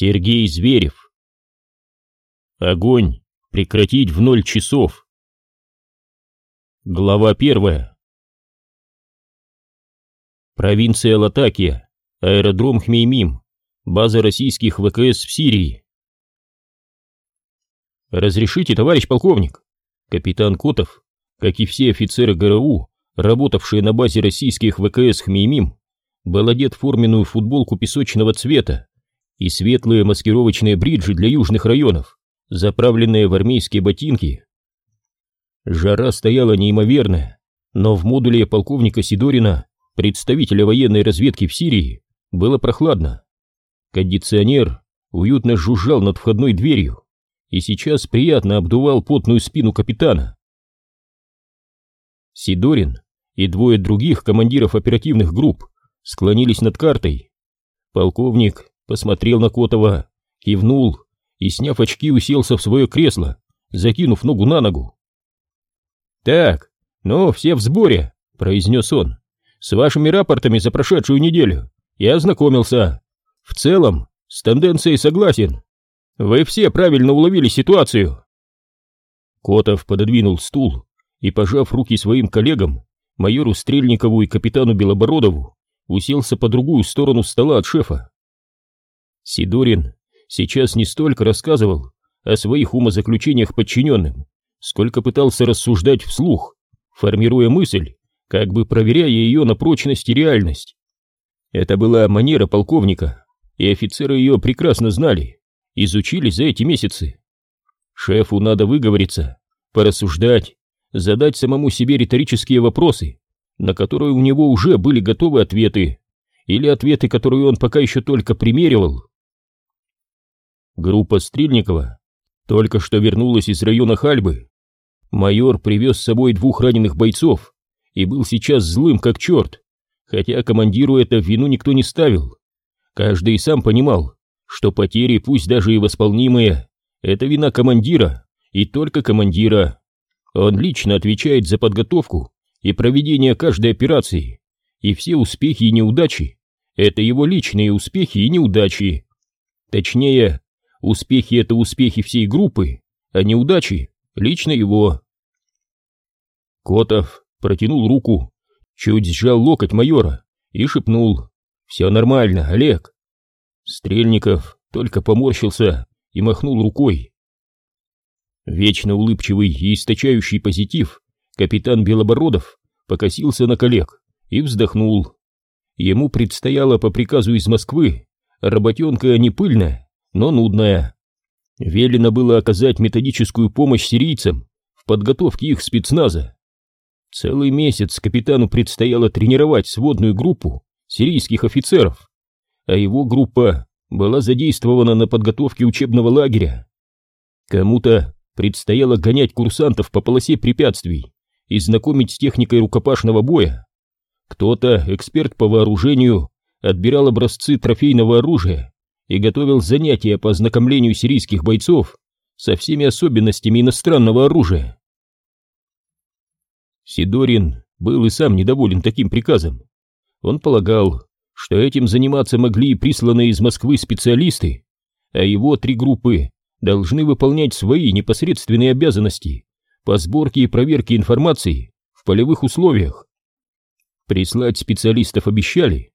Сергей Зверев. Огонь прекратить в ноль часов. Глава первая. Провинция Латакия, аэродром Хмеймим, база российских ВКС в Сирии. Разрешите, товарищ полковник? Капитан Котов, как и все офицеры ГРУ, работавшие на базе российских ВКС Хмеймим, был одет в форменную футболку песочного цвета и светлые маскировочные бриджи для южных районов, заправленные в армейские ботинки. Жара стояла неимоверная, но в модуле полковника Сидорина, представителя военной разведки в Сирии, было прохладно. Кондиционер уютно жужжал над входной дверью и сейчас приятно обдувал потную спину капитана. Сидорин и двое других командиров оперативных групп склонились над картой. Полковник посмотрел на Котова, кивнул и, сняв очки, уселся в свое кресло, закинув ногу на ногу. «Так, ну, все в сборе», — произнес он. «С вашими рапортами за прошедшую неделю я ознакомился. В целом, с тенденцией согласен. Вы все правильно уловили ситуацию». Котов пододвинул стул и, пожав руки своим коллегам, майору Стрельникову и капитану Белобородову, уселся по другую сторону стола от шефа. Сидорин сейчас не столько рассказывал о своих умозаключениях подчиненным, сколько пытался рассуждать вслух, формируя мысль, как бы проверяя ее на прочность и реальность. Это была манера полковника, и офицеры ее прекрасно знали, изучили за эти месяцы. Шефу надо выговориться, порассуждать, задать самому себе риторические вопросы, на которые у него уже были готовы ответы, или ответы, которые он пока еще только примеривал. Группа Стрельникова только что вернулась из района Хальбы. Майор привез с собой двух раненых бойцов и был сейчас злым как черт, хотя командиру это вину никто не ставил. Каждый сам понимал, что потери, пусть даже и восполнимые, это вина командира, и только командира. Он лично отвечает за подготовку и проведение каждой операции, и все успехи и неудачи — это его личные успехи и неудачи. Точнее, Успехи — это успехи всей группы, а неудачи — лично его. Котов протянул руку, чуть сжал локоть майора и шепнул «Все нормально, Олег». Стрельников только поморщился и махнул рукой. Вечно улыбчивый и источающий позитив, капитан Белобородов покосился на коллег и вздохнул. Ему предстояло по приказу из Москвы работенка не пыльная, но нудная. Велено было оказать методическую помощь сирийцам в подготовке их спецназа. Целый месяц капитану предстояло тренировать сводную группу сирийских офицеров, а его группа была задействована на подготовке учебного лагеря. Кому-то предстояло гонять курсантов по полосе препятствий и знакомить с техникой рукопашного боя. Кто-то, эксперт по вооружению, отбирал образцы трофейного оружия и готовил занятия по ознакомлению сирийских бойцов со всеми особенностями иностранного оружия. Сидорин был и сам недоволен таким приказом. Он полагал, что этим заниматься могли присланные из Москвы специалисты, а его три группы должны выполнять свои непосредственные обязанности по сборке и проверке информации в полевых условиях. Прислать специалистов обещали,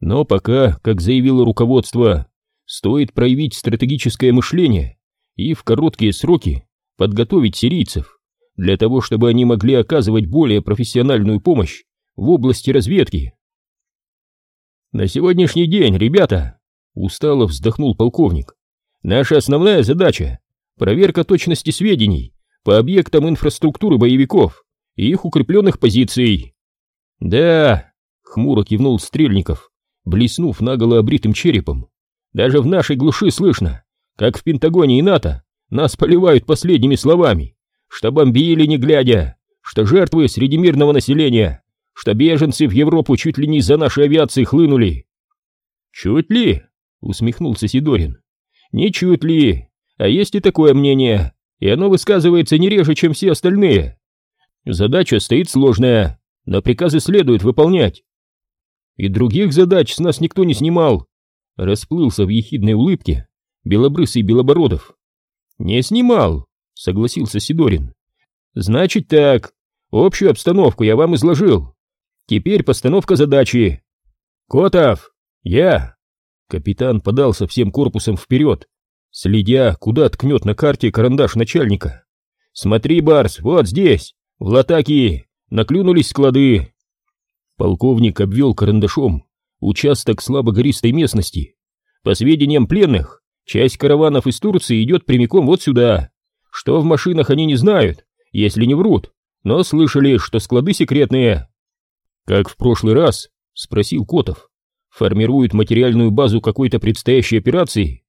но пока, как заявило руководство, стоит проявить стратегическое мышление и в короткие сроки подготовить сирийцев для того, чтобы они могли оказывать более профессиональную помощь в области разведки. «На сегодняшний день, ребята!» — устало вздохнул полковник. «Наша основная задача — проверка точности сведений по объектам инфраструктуры боевиков и их укрепленных позиций». «Да!» — хмуро кивнул Стрельников, блеснув наголо обритым черепом. Даже в нашей глуши слышно, как в Пентагоне и НАТО нас поливают последними словами, что бомбили не глядя, что жертвы среди мирного населения, что беженцы в Европу чуть ли не за нашей авиацией хлынули. Чуть ли? усмехнулся Сидорин. Не чуть ли, а есть и такое мнение, и оно высказывается не реже, чем все остальные. Задача стоит сложная, но приказы следует выполнять. И других задач с нас никто не снимал, расплылся в ехидной улыбке белобрысый Белобородов. «Не снимал», — согласился Сидорин. «Значит так, общую обстановку я вам изложил. Теперь постановка задачи. Котов, я!» Капитан подался всем корпусом вперед, следя, куда ткнет на карте карандаш начальника. «Смотри, Барс, вот здесь, в Латаки, наклюнулись склады». Полковник обвел карандашом участок слабогористой местности. По сведениям пленных, часть караванов из Турции идет прямиком вот сюда. Что в машинах они не знают, если не врут, но слышали, что склады секретные. Как в прошлый раз, спросил Котов, формируют материальную базу какой-то предстоящей операции?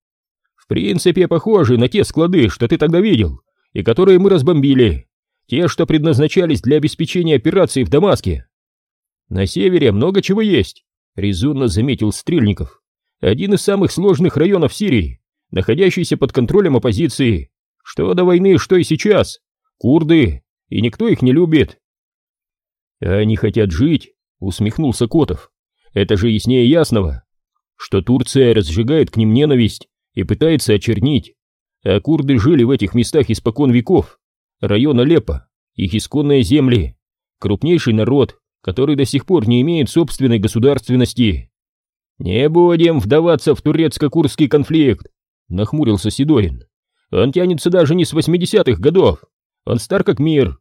В принципе, похожи на те склады, что ты тогда видел, и которые мы разбомбили. Те, что предназначались для обеспечения операции в Дамаске. На севере много чего есть, резонно заметил Стрельников. Один из самых сложных районов Сирии, находящийся под контролем оппозиции. Что до войны, что и сейчас. Курды, и никто их не любит. Они хотят жить, усмехнулся Котов. Это же яснее ясного, что Турция разжигает к ним ненависть и пытается очернить. А курды жили в этих местах испокон веков. Район Алеппо, их исконные земли, крупнейший народ, который до сих пор не имеет собственной государственности. «Не будем вдаваться в турецко-курский конфликт», — нахмурился Сидорин. «Он тянется даже не с 80-х годов. Он стар как мир.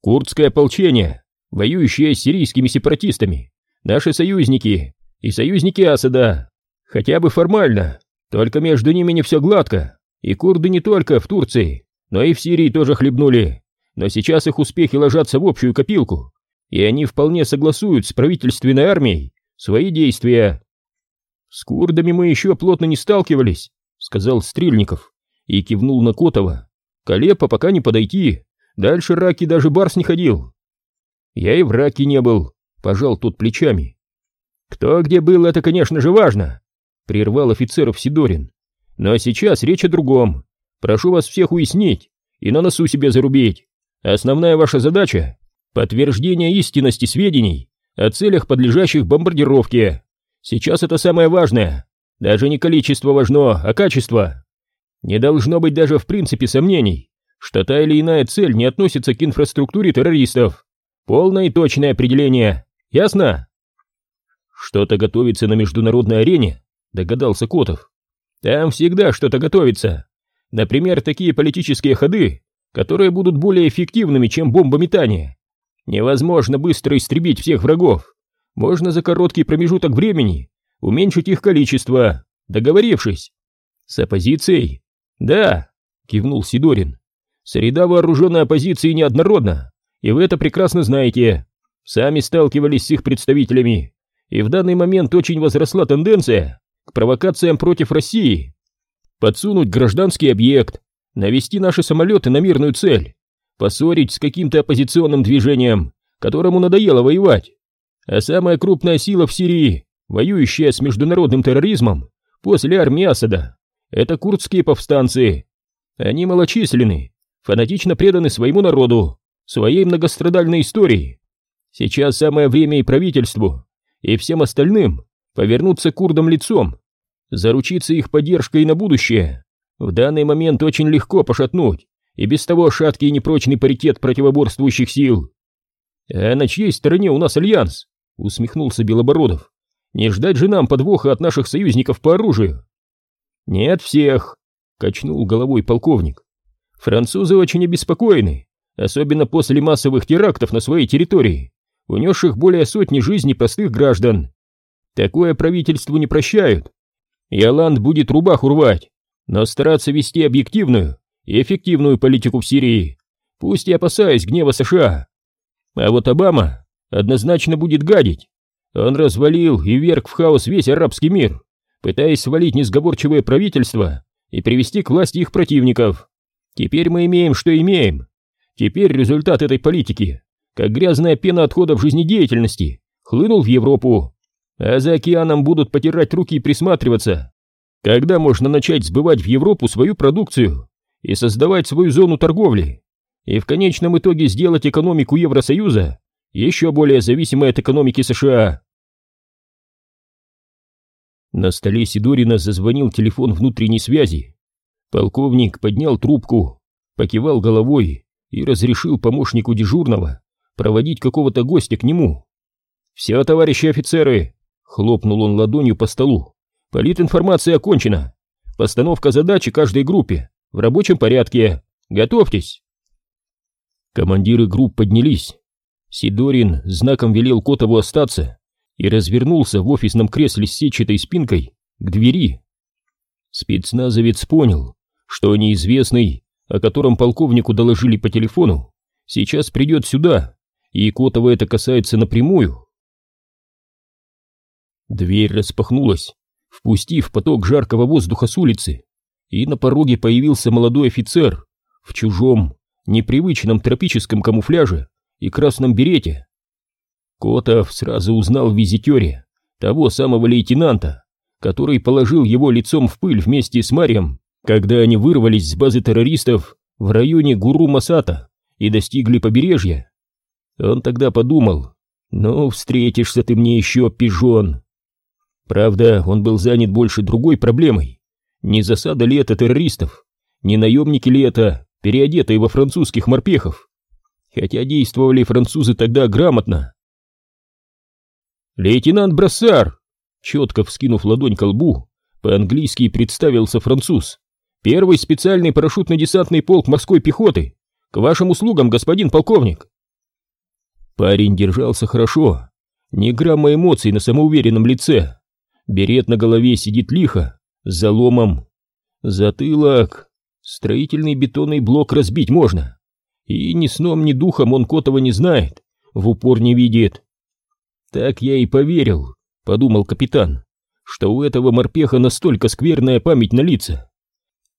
Курдское ополчение, воюющее с сирийскими сепаратистами, наши союзники и союзники Асада. Хотя бы формально, только между ними не все гладко, и курды не только в Турции, но и в Сирии тоже хлебнули. Но сейчас их успехи ложатся в общую копилку, и они вполне согласуют с правительственной армией свои действия. С курдами мы еще плотно не сталкивались, сказал Стрельников и кивнул на Котова. Колепа пока не подойти, дальше Раки даже Барс не ходил. Я и в Раке не был, пожал тот плечами. Кто где был, это, конечно же, важно, прервал офицеров Сидорин. Но сейчас речь о другом. Прошу вас всех уяснить и на носу себе зарубить. Основная ваша задача Подтверждение истинности сведений о целях, подлежащих бомбардировке. Сейчас это самое важное. Даже не количество важно, а качество. Не должно быть даже в принципе сомнений, что та или иная цель не относится к инфраструктуре террористов. Полное и точное определение. Ясно? Что-то готовится на международной арене, догадался Котов. Там всегда что-то готовится. Например, такие политические ходы, которые будут более эффективными, чем бомбометание. Невозможно быстро истребить всех врагов. Можно за короткий промежуток времени уменьшить их количество, договорившись. С оппозицией? Да, кивнул Сидорин. Среда вооруженной оппозиции неоднородна, и вы это прекрасно знаете. Сами сталкивались с их представителями, и в данный момент очень возросла тенденция к провокациям против России. Подсунуть гражданский объект, навести наши самолеты на мирную цель поссорить с каким-то оппозиционным движением, которому надоело воевать. А самая крупная сила в Сирии, воюющая с международным терроризмом, после армии Асада, это курдские повстанцы. Они малочисленны, фанатично преданы своему народу, своей многострадальной истории. Сейчас самое время и правительству, и всем остальным повернуться курдам лицом, заручиться их поддержкой на будущее. В данный момент очень легко пошатнуть и без того шаткий и непрочный паритет противоборствующих сил. «А на чьей стороне у нас альянс?» — усмехнулся Белобородов. «Не ждать же нам подвоха от наших союзников по оружию?» «Нет всех», — качнул головой полковник. «Французы очень обеспокоены, особенно после массовых терактов на своей территории, унесших более сотни жизней простых граждан. Такое правительству не прощают. И Оланд будет рубаху рвать, но стараться вести объективную и эффективную политику в Сирии, пусть и опасаясь гнева США. А вот Обама однозначно будет гадить. Он развалил и вверг в хаос весь арабский мир, пытаясь свалить несговорчивое правительство и привести к власти их противников. Теперь мы имеем, что имеем. Теперь результат этой политики, как грязная пена отходов жизнедеятельности, хлынул в Европу, а за океаном будут потирать руки и присматриваться. Когда можно начать сбывать в Европу свою продукцию? И создавать свою зону торговли, и в конечном итоге сделать экономику Евросоюза еще более зависимой от экономики США. На столе Сидорина зазвонил телефон внутренней связи. Полковник поднял трубку, покивал головой и разрешил помощнику дежурного проводить какого-то гостя к нему. «Все, товарищи офицеры!» — хлопнул он ладонью по столу. «Политинформация окончена. Постановка задачи каждой группе в рабочем порядке. Готовьтесь!» Командиры групп поднялись. Сидорин знаком велел Котову остаться и развернулся в офисном кресле с сетчатой спинкой к двери. Спецназовец понял, что неизвестный, о котором полковнику доложили по телефону, сейчас придет сюда, и Котова это касается напрямую. Дверь распахнулась, впустив поток жаркого воздуха с улицы, и на пороге появился молодой офицер в чужом, непривычном тропическом камуфляже и красном берете. Котов сразу узнал в визитере того самого лейтенанта, который положил его лицом в пыль вместе с Марием, когда они вырвались с базы террористов в районе Гуру-Масата и достигли побережья. Он тогда подумал, ну, встретишься ты мне еще, пижон. Правда, он был занят больше другой проблемой. Не засада ли это террористов, не наемники ли это, переодетые во французских морпехов. Хотя действовали французы тогда грамотно. «Лейтенант Брассар!» Четко вскинув ладонь к лбу, по-английски представился француз. «Первый специальный парашютно-десантный полк морской пехоты! К вашим услугам, господин полковник!» Парень держался хорошо, ни грамма эмоций на самоуверенном лице. Берет на голове сидит лихо, заломом. Затылок. Строительный бетонный блок разбить можно. И ни сном, ни духом он Котова не знает, в упор не видит. Так я и поверил, подумал капитан, что у этого морпеха настолько скверная память на лица.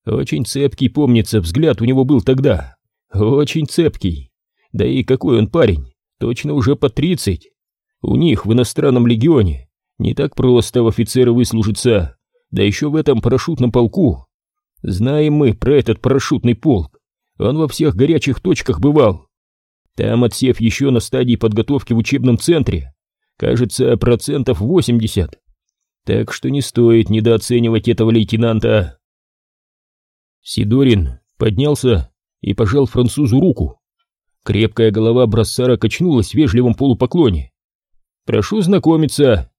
Очень цепкий, помнится, взгляд у него был тогда. Очень цепкий. Да и какой он парень, точно уже по тридцать. У них в иностранном легионе не так просто в офицеры выслужиться, да еще в этом парашютном полку. Знаем мы про этот парашютный полк. Он во всех горячих точках бывал. Там отсев еще на стадии подготовки в учебном центре. Кажется, процентов 80. Так что не стоит недооценивать этого лейтенанта. Сидорин поднялся и пожал французу руку. Крепкая голова Брассара качнулась в вежливом полупоклоне. «Прошу знакомиться», —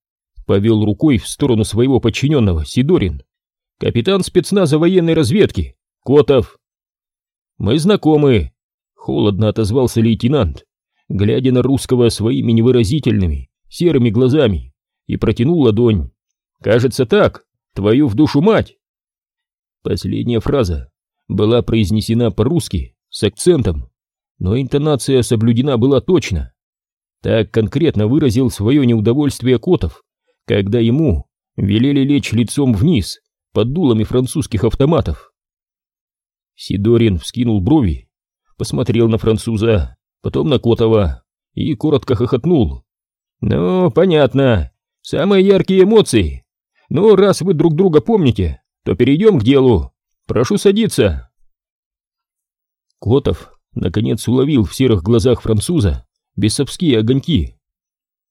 повел рукой в сторону своего подчиненного Сидорин. «Капитан спецназа военной разведки, Котов». «Мы знакомы», — холодно отозвался лейтенант, глядя на русского своими невыразительными, серыми глазами и протянул ладонь. «Кажется так, твою в душу мать!» Последняя фраза была произнесена по-русски с акцентом, но интонация соблюдена была точно. Так конкретно выразил свое неудовольствие Котов, когда ему велели лечь лицом вниз под дулами французских автоматов. Сидорин вскинул брови, посмотрел на француза, потом на Котова и коротко хохотнул. «Ну, понятно. Самые яркие эмоции. Ну, раз вы друг друга помните, то перейдем к делу. Прошу садиться». Котов, наконец, уловил в серых глазах француза бесовские огоньки.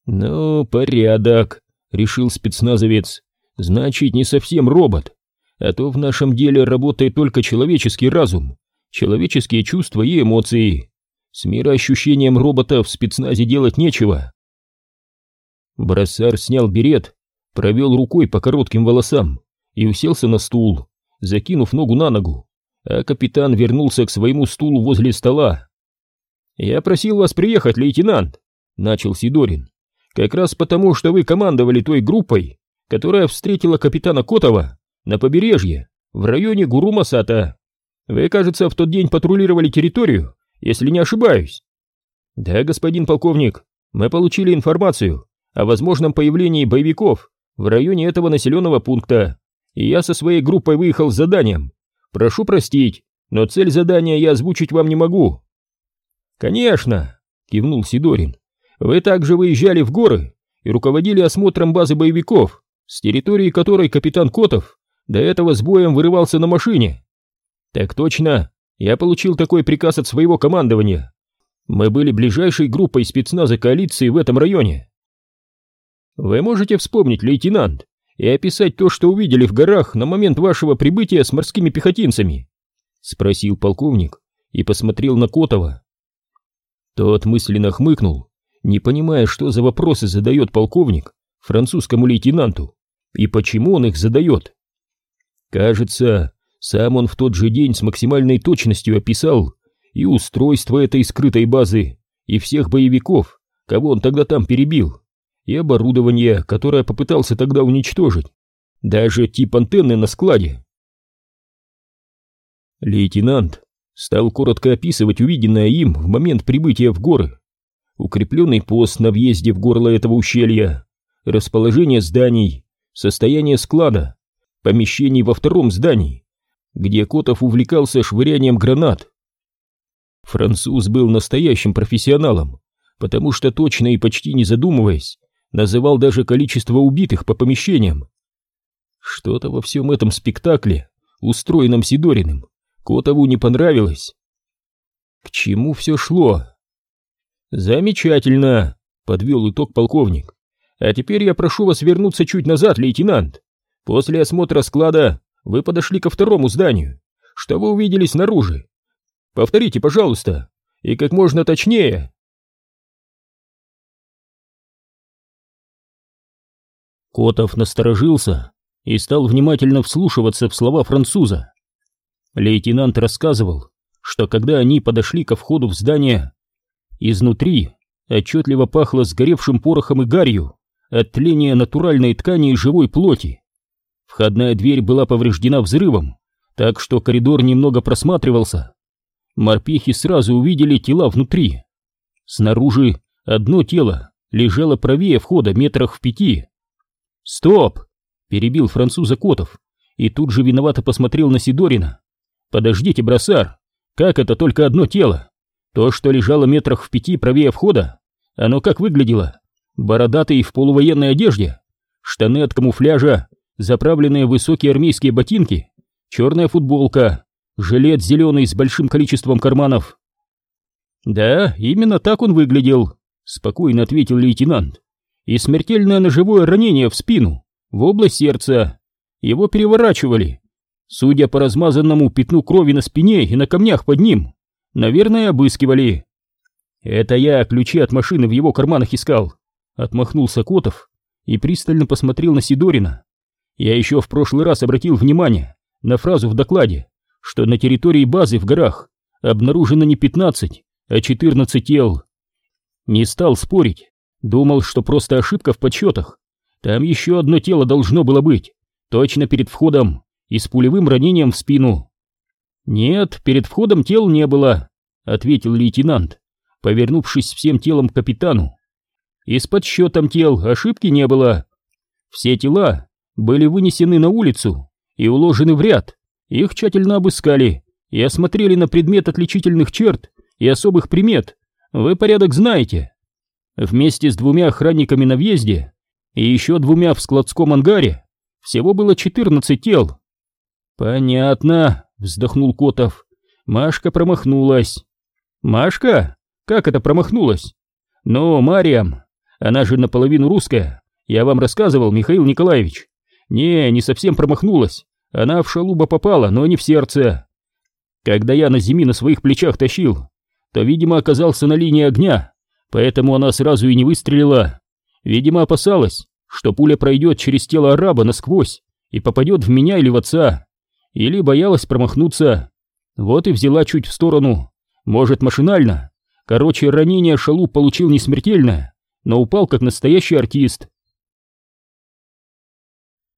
«Ну, порядок», — решил спецназовец. «Значит, не совсем робот. А то в нашем деле работает только человеческий разум, человеческие чувства и эмоции. С мироощущением робота в спецназе делать нечего. Броссар снял берет, провел рукой по коротким волосам и уселся на стул, закинув ногу на ногу, а капитан вернулся к своему стулу возле стола. «Я просил вас приехать, лейтенант», — начал Сидорин, «как раз потому, что вы командовали той группой, которая встретила капитана Котова на побережье, в районе Гуру-Масата. Вы, кажется, в тот день патрулировали территорию, если не ошибаюсь». «Да, господин полковник, мы получили информацию о возможном появлении боевиков в районе этого населенного пункта, и я со своей группой выехал с заданием. Прошу простить, но цель задания я озвучить вам не могу». «Конечно», — кивнул Сидорин, — «вы также выезжали в горы и руководили осмотром базы боевиков, с территории которой капитан Котов до этого с боем вырывался на машине». «Так точно, я получил такой приказ от своего командования. Мы были ближайшей группой спецназа коалиции в этом районе». Вы можете вспомнить, лейтенант, и описать то, что увидели в горах на момент вашего прибытия с морскими пехотинцами?» — спросил полковник и посмотрел на Котова. Тот мысленно хмыкнул, не понимая, что за вопросы задает полковник французскому лейтенанту и почему он их задает. Кажется, сам он в тот же день с максимальной точностью описал и устройство этой скрытой базы, и всех боевиков, кого он тогда там перебил, и оборудование, которое попытался тогда уничтожить, даже тип антенны на складе. Лейтенант стал коротко описывать увиденное им в момент прибытия в горы. Укрепленный пост на въезде в горло этого ущелья, расположение зданий, состояние склада, помещений во втором здании, где Котов увлекался швырянием гранат. Француз был настоящим профессионалом, потому что точно и почти не задумываясь, называл даже количество убитых по помещениям. Что-то во всем этом спектакле, устроенном Сидориным, Котову не понравилось. К чему все шло? Замечательно, подвел итог полковник. А теперь я прошу вас вернуться чуть назад, лейтенант. После осмотра склада вы подошли ко второму зданию. Что вы увидели снаружи? Повторите, пожалуйста, и как можно точнее. Котов насторожился и стал внимательно вслушиваться в слова француза. Лейтенант рассказывал, что когда они подошли ко входу в здание, изнутри отчетливо пахло сгоревшим порохом и гарью от тления натуральной ткани и живой плоти. Входная дверь была повреждена взрывом, так что коридор немного просматривался. Морпехи сразу увидели тела внутри. Снаружи одно тело лежало правее входа метрах в пяти. «Стоп!» — перебил француза Котов и тут же виновато посмотрел на Сидорина. «Подождите, бросар, как это только одно тело? То, что лежало метрах в пяти правее входа, оно как выглядело? Бородатый в полувоенной одежде, штаны от камуфляжа, заправленные высокие армейские ботинки, черная футболка, жилет зеленый с большим количеством карманов». «Да, именно так он выглядел», — спокойно ответил лейтенант. «И смертельное ножевое ранение в спину, в область сердца. Его переворачивали, Судя по размазанному пятну крови на спине и на камнях под ним, наверное, обыскивали. Это я ключи от машины в его карманах искал. Отмахнулся Котов и пристально посмотрел на Сидорина. Я еще в прошлый раз обратил внимание на фразу в докладе, что на территории базы в горах обнаружено не 15, а 14 тел. Не стал спорить, думал, что просто ошибка в подсчетах. Там еще одно тело должно было быть, точно перед входом и с пулевым ранением в спину. «Нет, перед входом тел не было», — ответил лейтенант, повернувшись всем телом к капитану. «И с подсчетом тел ошибки не было. Все тела были вынесены на улицу и уложены в ряд, их тщательно обыскали и осмотрели на предмет отличительных черт и особых примет. Вы порядок знаете. Вместе с двумя охранниками на въезде и еще двумя в складском ангаре всего было 14 тел. «Понятно», — вздохнул Котов. «Машка промахнулась». «Машка? Как это промахнулась?» «Ну, Мариам, она же наполовину русская. Я вам рассказывал, Михаил Николаевич. Не, не совсем промахнулась. Она в шалуба попала, но не в сердце. Когда я на зими на своих плечах тащил, то, видимо, оказался на линии огня, поэтому она сразу и не выстрелила. Видимо, опасалась, что пуля пройдет через тело араба насквозь и попадет в меня или в отца или боялась промахнуться. Вот и взяла чуть в сторону, может машинально. Короче, ранение Шалуп получил не смертельное, но упал как настоящий артист.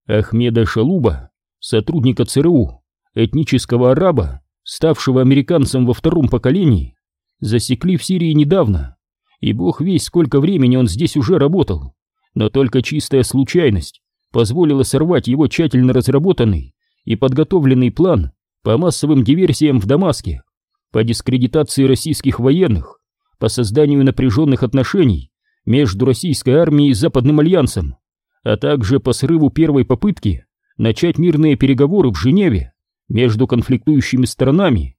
Ахмеда Шалуба, сотрудника ЦРУ, этнического араба, ставшего американцем во втором поколении, засекли в Сирии недавно, и бог весь сколько времени он здесь уже работал, но только чистая случайность позволила сорвать его тщательно разработанный и подготовленный план по массовым диверсиям в Дамаске, по дискредитации российских военных, по созданию напряженных отношений между российской армией и Западным альянсом, а также по срыву первой попытки начать мирные переговоры в Женеве между конфликтующими сторонами.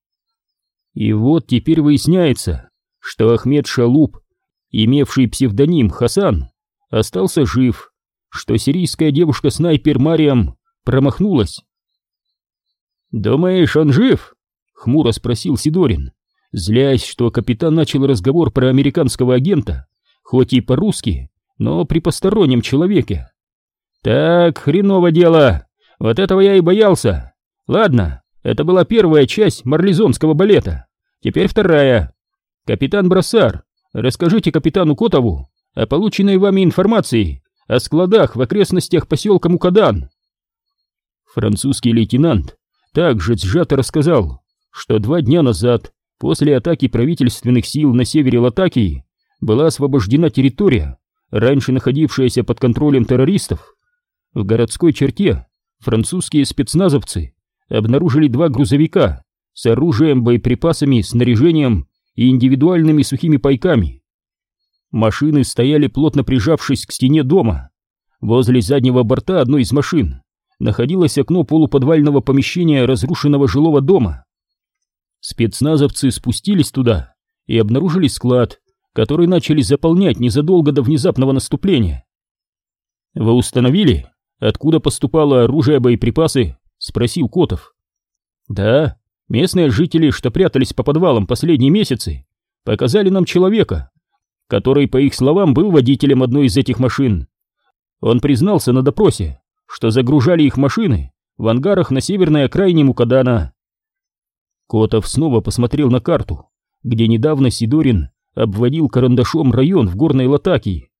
И вот теперь выясняется, что Ахмед Шалуб, имевший псевдоним Хасан, остался жив, что сирийская девушка-снайпер Мариам промахнулась. «Думаешь, он жив?» — хмуро спросил Сидорин, злясь, что капитан начал разговор про американского агента, хоть и по-русски, но при постороннем человеке. «Так, хреново дело, вот этого я и боялся. Ладно, это была первая часть марлезонского балета, теперь вторая. Капитан Броссар, расскажите капитану Котову о полученной вами информации о складах в окрестностях поселка Мукадан». Французский лейтенант также сжато рассказал, что два дня назад, после атаки правительственных сил на севере Латакии, была освобождена территория, раньше находившаяся под контролем террористов. В городской черте французские спецназовцы обнаружили два грузовика с оружием, боеприпасами, снаряжением и индивидуальными сухими пайками. Машины стояли плотно прижавшись к стене дома. Возле заднего борта одной из машин находилось окно полуподвального помещения разрушенного жилого дома. Спецназовцы спустились туда и обнаружили склад, который начали заполнять незадолго до внезапного наступления. «Вы установили, откуда поступало оружие, боеприпасы?» — спросил Котов. «Да, местные жители, что прятались по подвалам последние месяцы, показали нам человека, который, по их словам, был водителем одной из этих машин. Он признался на допросе, что загружали их машины в ангарах на северной окраине Мукадана. Котов снова посмотрел на карту, где недавно Сидорин обводил карандашом район в горной Латакии.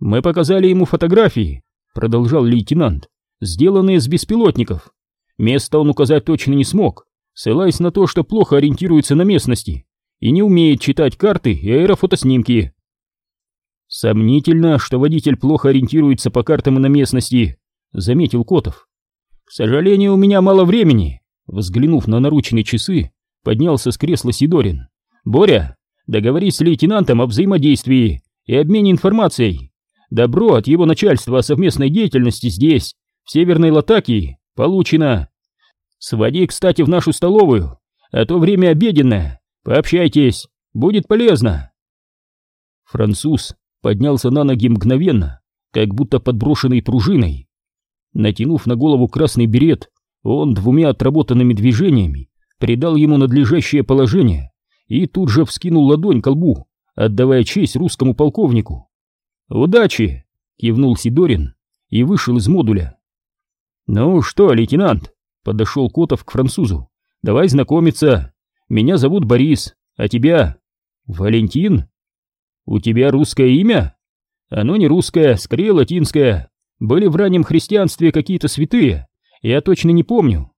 «Мы показали ему фотографии», — продолжал лейтенант, — «сделанные с беспилотников. Место он указать точно не смог, ссылаясь на то, что плохо ориентируется на местности и не умеет читать карты и аэрофотоснимки». Сомнительно, что водитель плохо ориентируется по картам и на местности, заметил Котов. «К сожалению, у меня мало времени», — взглянув на наручные часы, поднялся с кресла Сидорин. «Боря, договорись с лейтенантом о взаимодействии и обмене информацией. Добро от его начальства о совместной деятельности здесь, в Северной Латакии, получено. Своди, кстати, в нашу столовую, а то время обеденное. Пообщайтесь, будет полезно». Француз поднялся на ноги мгновенно, как будто подброшенный пружиной. Натянув на голову красный берет, он двумя отработанными движениями придал ему надлежащее положение и тут же вскинул ладонь к лбу, отдавая честь русскому полковнику. «Удачи!» — кивнул Сидорин и вышел из модуля. «Ну что, лейтенант?» — подошел Котов к французу. «Давай знакомиться. Меня зовут Борис, а тебя?» «Валентин?» «У тебя русское имя?» «Оно не русское, скорее латинское. Были в раннем христианстве какие-то святые, я точно не помню.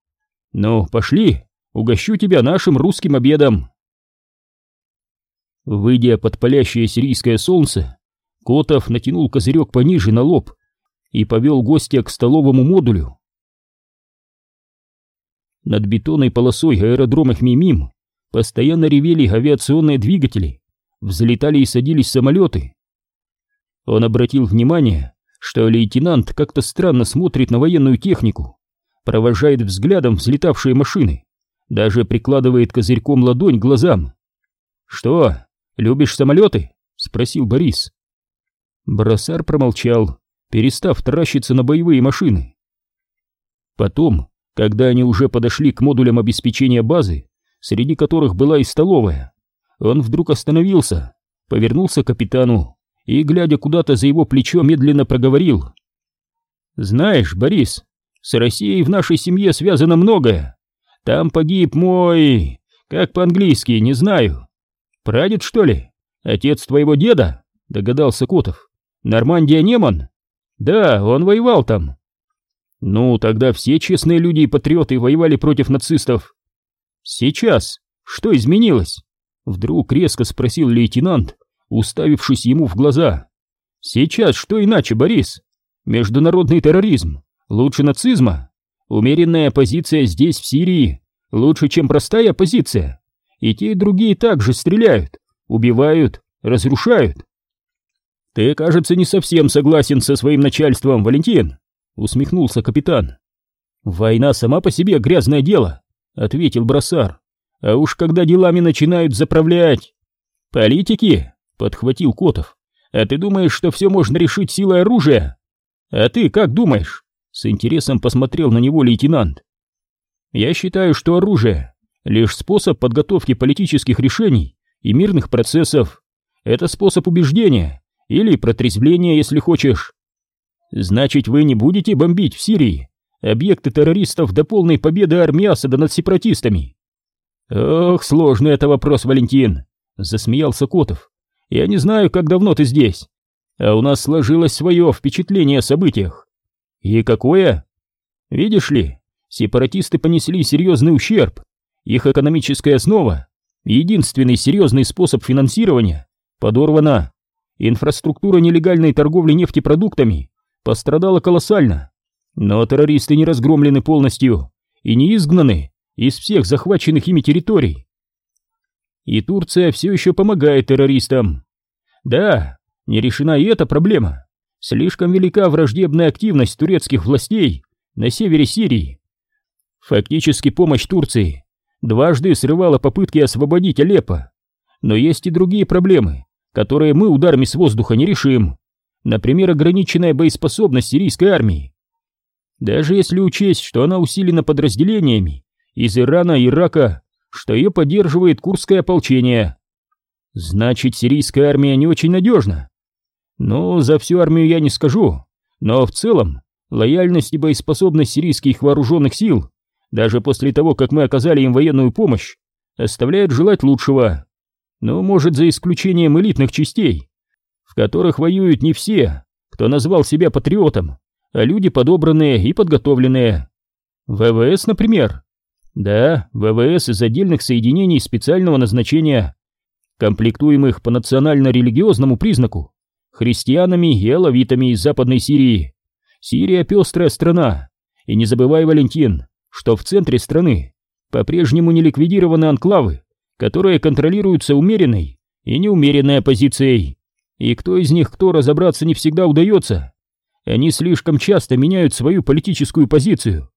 Ну, пошли, угощу тебя нашим русским обедом. Выйдя под палящее сирийское солнце, Котов натянул козырек пониже на лоб и повел гостя к столовому модулю. Над бетонной полосой аэродрома Хмимим постоянно ревели авиационные двигатели, взлетали и садились самолеты. Он обратил внимание что лейтенант как-то странно смотрит на военную технику, провожает взглядом взлетавшие машины, даже прикладывает козырьком ладонь к глазам. «Что, любишь самолеты?» — спросил Борис. Бросар промолчал, перестав таращиться на боевые машины. Потом, когда они уже подошли к модулям обеспечения базы, среди которых была и столовая, он вдруг остановился, повернулся к капитану и, глядя куда-то за его плечо, медленно проговорил. «Знаешь, Борис, с Россией в нашей семье связано многое. Там погиб мой... как по-английски, не знаю. Прадед, что ли? Отец твоего деда?» — догадался Котов. «Нормандия Неман?» «Да, он воевал там». «Ну, тогда все честные люди и патриоты воевали против нацистов». «Сейчас? Что изменилось?» Вдруг резко спросил лейтенант, уставившись ему в глаза. «Сейчас что иначе, Борис? Международный терроризм лучше нацизма? Умеренная позиция здесь, в Сирии, лучше, чем простая позиция. И те, и другие также стреляют, убивают, разрушают». «Ты, кажется, не совсем согласен со своим начальством, Валентин», — усмехнулся капитан. «Война сама по себе грязное дело», — ответил Бросар. «А уж когда делами начинают заправлять...» «Политики?» — подхватил Котов. «А ты думаешь, что все можно решить силой оружия?» А ты как думаешь? С интересом посмотрел на него лейтенант. Я считаю, что оружие — лишь способ подготовки политических решений и мирных процессов. Это способ убеждения или протрезвления, если хочешь. Значит, вы не будете бомбить в Сирии объекты террористов до полной победы армии Асада над сепаратистами? Ох, сложный это вопрос, Валентин, засмеялся Котов. Я не знаю, как давно ты здесь, а у нас сложилось свое впечатление о событиях. И какое? Видишь ли, сепаратисты понесли серьезный ущерб. Их экономическая основа, единственный серьезный способ финансирования, подорвана. Инфраструктура нелегальной торговли нефтепродуктами пострадала колоссально. Но террористы не разгромлены полностью и не изгнаны из всех захваченных ими территорий. И Турция все еще помогает террористам. Да, не решена и эта проблема. Слишком велика враждебная активность турецких властей на севере Сирии. Фактически помощь Турции дважды срывала попытки освободить Алеппо. Но есть и другие проблемы, которые мы ударами с воздуха не решим. Например, ограниченная боеспособность сирийской армии. Даже если учесть, что она усилена подразделениями из Ирана Ирака, что ее поддерживает курское ополчение. Значит, сирийская армия не очень надежна. Ну, за всю армию я не скажу, но в целом лояльность и боеспособность сирийских вооруженных сил, даже после того, как мы оказали им военную помощь, оставляет желать лучшего. Ну, может, за исключением элитных частей, в которых воюют не все, кто назвал себя патриотом, а люди подобранные и подготовленные. ВВС, например. Да, ВВС из отдельных соединений специального назначения, комплектуемых по национально-религиозному признаку христианами и алавитами из Западной Сирии. Сирия пестрая страна, и не забывай, Валентин, что в центре страны по-прежнему не ликвидированы анклавы, которые контролируются умеренной и неумеренной оппозицией. И кто из них кто разобраться не всегда удается. Они слишком часто меняют свою политическую позицию.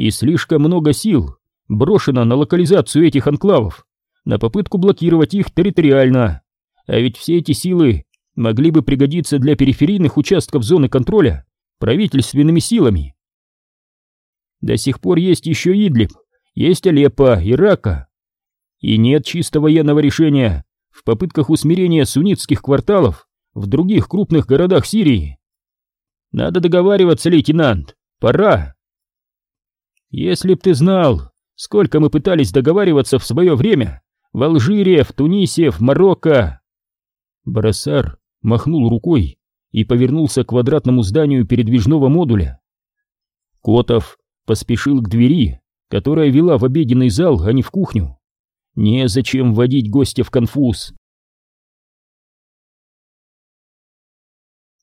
И слишком много сил брошено на локализацию этих анклавов, на попытку блокировать их территориально. А ведь все эти силы могли бы пригодиться для периферийных участков зоны контроля правительственными силами. До сих пор есть еще Идлиб, есть Алеппо и Рака. И нет чисто военного решения в попытках усмирения суннитских кварталов в других крупных городах Сирии. Надо договариваться, лейтенант, пора. Если б ты знал, сколько мы пытались договариваться в свое время в Алжире, в Тунисе, в Марокко. Барасар махнул рукой и повернулся к квадратному зданию передвижного модуля. Котов поспешил к двери, которая вела в обеденный зал, а не в кухню. Незачем вводить гостя в конфуз.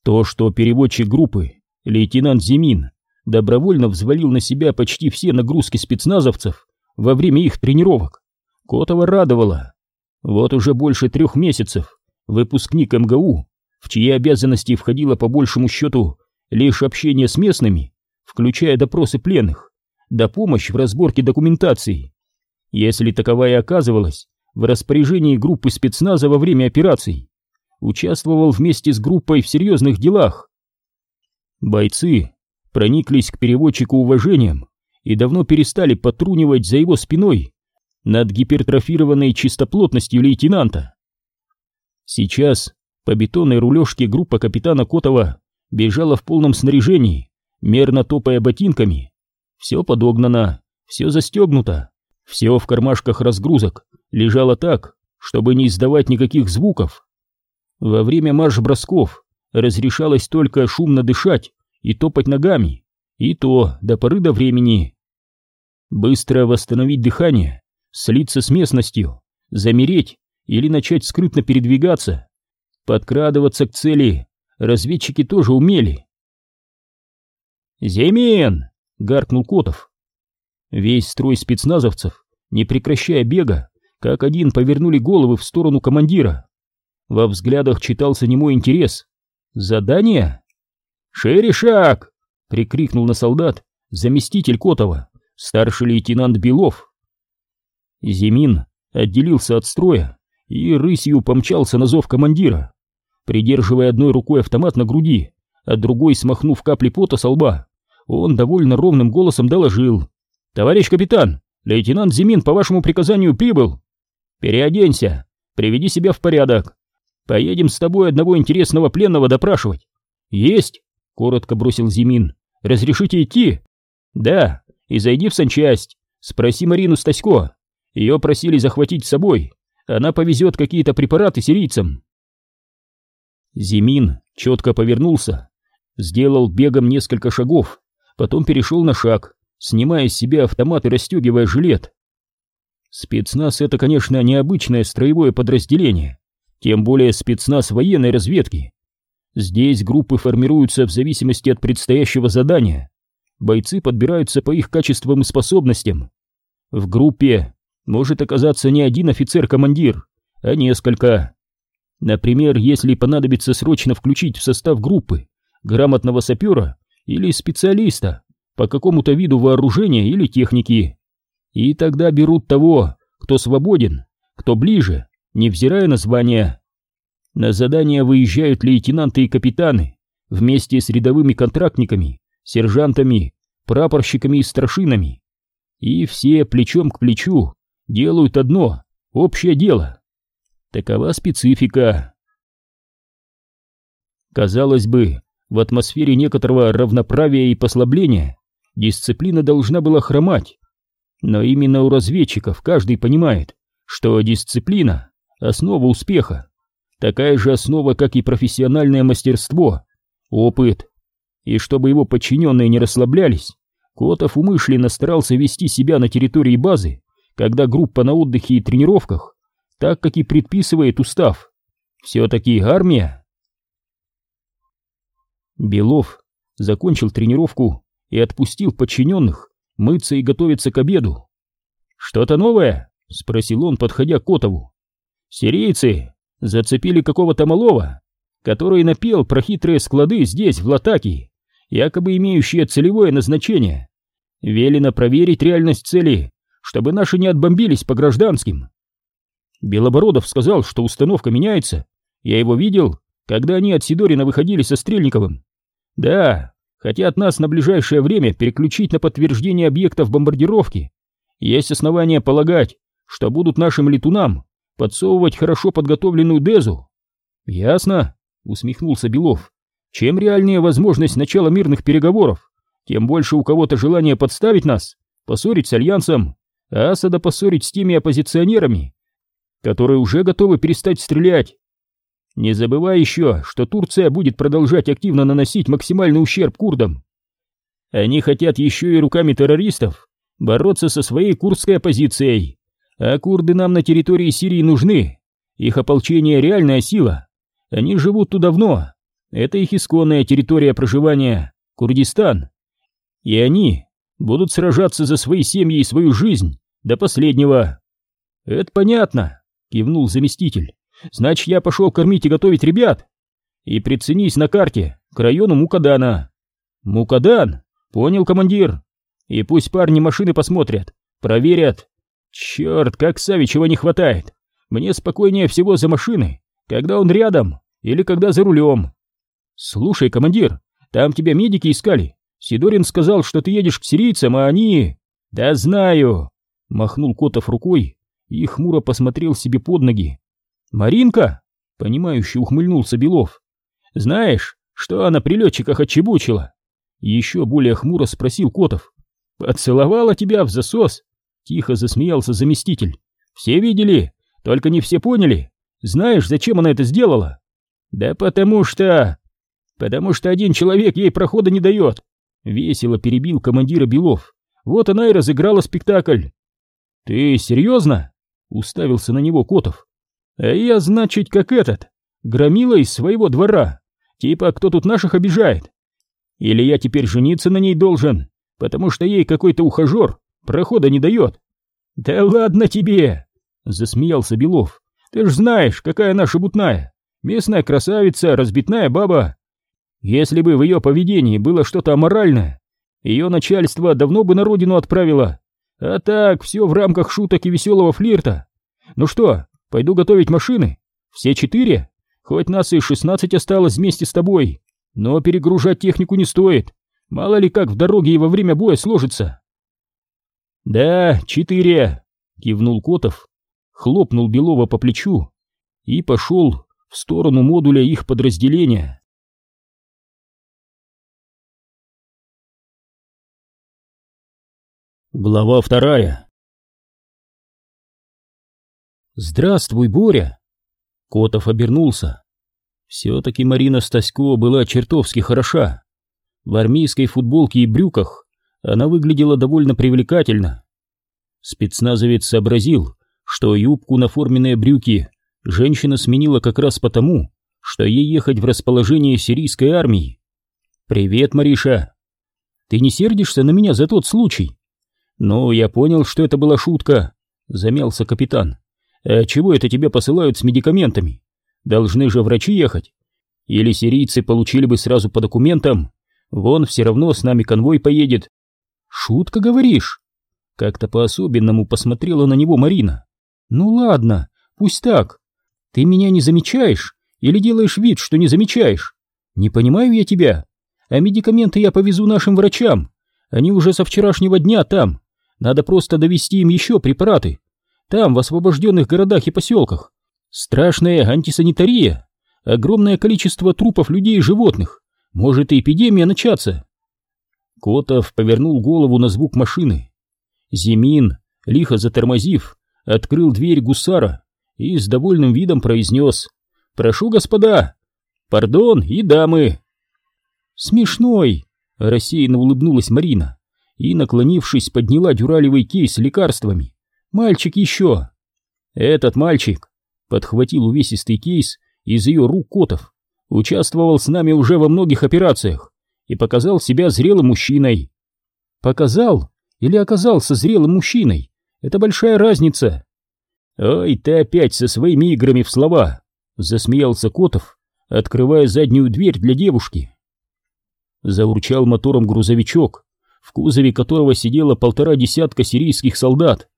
То, что переводчик группы, лейтенант Зимин, добровольно взвалил на себя почти все нагрузки спецназовцев во время их тренировок, Котова радовало. Вот уже больше трех месяцев выпускник МГУ в чьи обязанности входило по большему счету лишь общение с местными, включая допросы пленных, да помощь в разборке документации, если таковая оказывалась в распоряжении группы спецназа во время операций, участвовал вместе с группой в серьезных делах. Бойцы прониклись к переводчику уважением и давно перестали потрунивать за его спиной над гипертрофированной чистоплотностью лейтенанта. Сейчас по бетонной рулежке группа капитана Котова бежала в полном снаряжении, мерно топая ботинками. Все подогнано, все застегнуто, все в кармашках разгрузок лежало так, чтобы не издавать никаких звуков. Во время марш-бросков разрешалось только шумно дышать и топать ногами, и то до поры до времени. Быстро восстановить дыхание, слиться с местностью, замереть или начать скрытно передвигаться Подкрадываться к цели разведчики тоже умели. «Зимин!» — гаркнул Котов. Весь строй спецназовцев, не прекращая бега, как один повернули головы в сторону командира. Во взглядах читался немой интерес. «Задание?» «Шире шаг!» — прикрикнул на солдат заместитель Котова, старший лейтенант Белов. Зимин отделился от строя и рысью помчался на зов командира. Придерживая одной рукой автомат на груди, а другой, смахнув капли пота со лба, он довольно ровным голосом доложил. «Товарищ капитан, лейтенант Зимин по вашему приказанию прибыл. Переоденься, приведи себя в порядок. Поедем с тобой одного интересного пленного допрашивать». «Есть!» — коротко бросил Зимин. «Разрешите идти?» «Да, и зайди в санчасть. Спроси Марину Стасько. Ее просили захватить с собой. Она повезет какие-то препараты сирийцам». Зимин четко повернулся, сделал бегом несколько шагов, потом перешел на шаг, снимая с себя автомат и расстегивая жилет. Спецназ — это, конечно, необычное строевое подразделение, тем более спецназ военной разведки. Здесь группы формируются в зависимости от предстоящего задания. Бойцы подбираются по их качествам и способностям. В группе может оказаться не один офицер-командир, а несколько. Например, если понадобится срочно включить в состав группы грамотного сапера или специалиста по какому-то виду вооружения или техники. И тогда берут того, кто свободен, кто ближе, невзирая на звание. На задание выезжают лейтенанты и капитаны вместе с рядовыми контрактниками, сержантами, прапорщиками и старшинами. И все плечом к плечу делают одно общее дело. Такова специфика. Казалось бы, в атмосфере некоторого равноправия и послабления дисциплина должна была хромать. Но именно у разведчиков каждый понимает, что дисциплина — основа успеха. Такая же основа, как и профессиональное мастерство, опыт. И чтобы его подчиненные не расслаблялись, Котов умышленно старался вести себя на территории базы, когда группа на отдыхе и тренировках, так как и предписывает устав. Все-таки армия. Белов закончил тренировку и отпустил подчиненных мыться и готовиться к обеду. «Что-то новое?» — спросил он, подходя к Котову. «Сирийцы зацепили какого-то малого, который напел про хитрые склады здесь, в Латакии, якобы имеющие целевое назначение. Велено проверить реальность цели, чтобы наши не отбомбились по гражданским». Белобородов сказал, что установка меняется. Я его видел, когда они от Сидорина выходили со Стрельниковым. Да, хотят нас на ближайшее время переключить на подтверждение объектов бомбардировки. Есть основания полагать, что будут нашим летунам подсовывать хорошо подготовленную Дезу. Ясно, усмехнулся Белов. Чем реальнее возможность начала мирных переговоров, тем больше у кого-то желание подставить нас, поссорить с Альянсом, а Асада поссорить с теми оппозиционерами, которые уже готовы перестать стрелять. Не забывай еще, что Турция будет продолжать активно наносить максимальный ущерб курдам. Они хотят еще и руками террористов бороться со своей курдской оппозицией. А курды нам на территории Сирии нужны. Их ополчение реальная сила. Они живут тут давно. Это их исконная территория проживания, Курдистан. И они будут сражаться за свои семьи и свою жизнь до последнего. Это понятно, кивнул заместитель. Значит, я пошел кормить и готовить ребят. И приценись на карте к району Мукадана. Мукадан? Понял, командир. И пусть парни машины посмотрят, проверят. Черт, как Савичева не хватает. Мне спокойнее всего за машины, когда он рядом или когда за рулем. Слушай, командир, там тебя медики искали. Сидорин сказал, что ты едешь к сирийцам, а они... Да знаю. Махнул Котов рукой и хмуро посмотрел себе под ноги. «Маринка?» — понимающе ухмыльнулся Белов. «Знаешь, что она при летчиках отчебучила?» Еще более хмуро спросил Котов. «Поцеловала тебя в засос?» Тихо засмеялся заместитель. «Все видели, только не все поняли. Знаешь, зачем она это сделала?» «Да потому что...» «Потому что один человек ей прохода не дает!» Весело перебил командира Белов. «Вот она и разыграла спектакль!» «Ты серьезно?» Уставился на него Котов. А я, значит, как этот, громила из своего двора. Типа, кто тут наших обижает? Или я теперь жениться на ней должен, потому что ей какой-то ухажер прохода не дает? Да ладно тебе! Засмеялся Белов. Ты ж знаешь, какая она шебутная. Местная красавица, разбитная баба. Если бы в ее поведении было что-то аморальное, ее начальство давно бы на родину отправило. А так, все в рамках шуток и веселого флирта. Ну что, Пойду готовить машины. Все четыре? Хоть нас и шестнадцать осталось вместе с тобой. но перегружать технику не стоит. Мало ли как в дороге и во время боя сложится. Да, четыре, кивнул Котов, хлопнул Белова по плечу и пошел в сторону модуля их подразделения. Глава вторая «Здравствуй, Боря!» Котов обернулся. Все-таки Марина Стасько была чертовски хороша. В армейской футболке и брюках она выглядела довольно привлекательно. Спецназовец сообразил, что юбку на форменные брюки женщина сменила как раз потому, что ей ехать в расположение сирийской армии. «Привет, Мариша!» «Ты не сердишься на меня за тот случай?» «Ну, я понял, что это была шутка», — замялся капитан. «А чего это тебе посылают с медикаментами? Должны же врачи ехать. Или сирийцы получили бы сразу по документам. Вон все равно с нами конвой поедет». «Шутка, говоришь?» Как-то по-особенному посмотрела на него Марина. «Ну ладно, пусть так. Ты меня не замечаешь или делаешь вид, что не замечаешь? Не понимаю я тебя. А медикаменты я повезу нашим врачам. Они уже со вчерашнего дня там. Надо просто довести им еще препараты. Там, в освобожденных городах и поселках. Страшная антисанитария. Огромное количество трупов людей и животных. Может и эпидемия начаться. Котов повернул голову на звук машины. Зимин, лихо затормозив, открыл дверь гусара и с довольным видом произнес «Прошу, господа! Пардон и дамы!» «Смешной!» — рассеянно улыбнулась Марина и, наклонившись, подняла дюралевый кейс с лекарствами. «Мальчик еще!» «Этот мальчик!» — подхватил увесистый кейс из ее рук Котов. «Участвовал с нами уже во многих операциях и показал себя зрелым мужчиной». «Показал или оказался зрелым мужчиной? Это большая разница!» «Ой, ты опять со своими играми в слова!» — засмеялся Котов, открывая заднюю дверь для девушки. Заурчал мотором грузовичок, в кузове которого сидело полтора десятка сирийских солдат,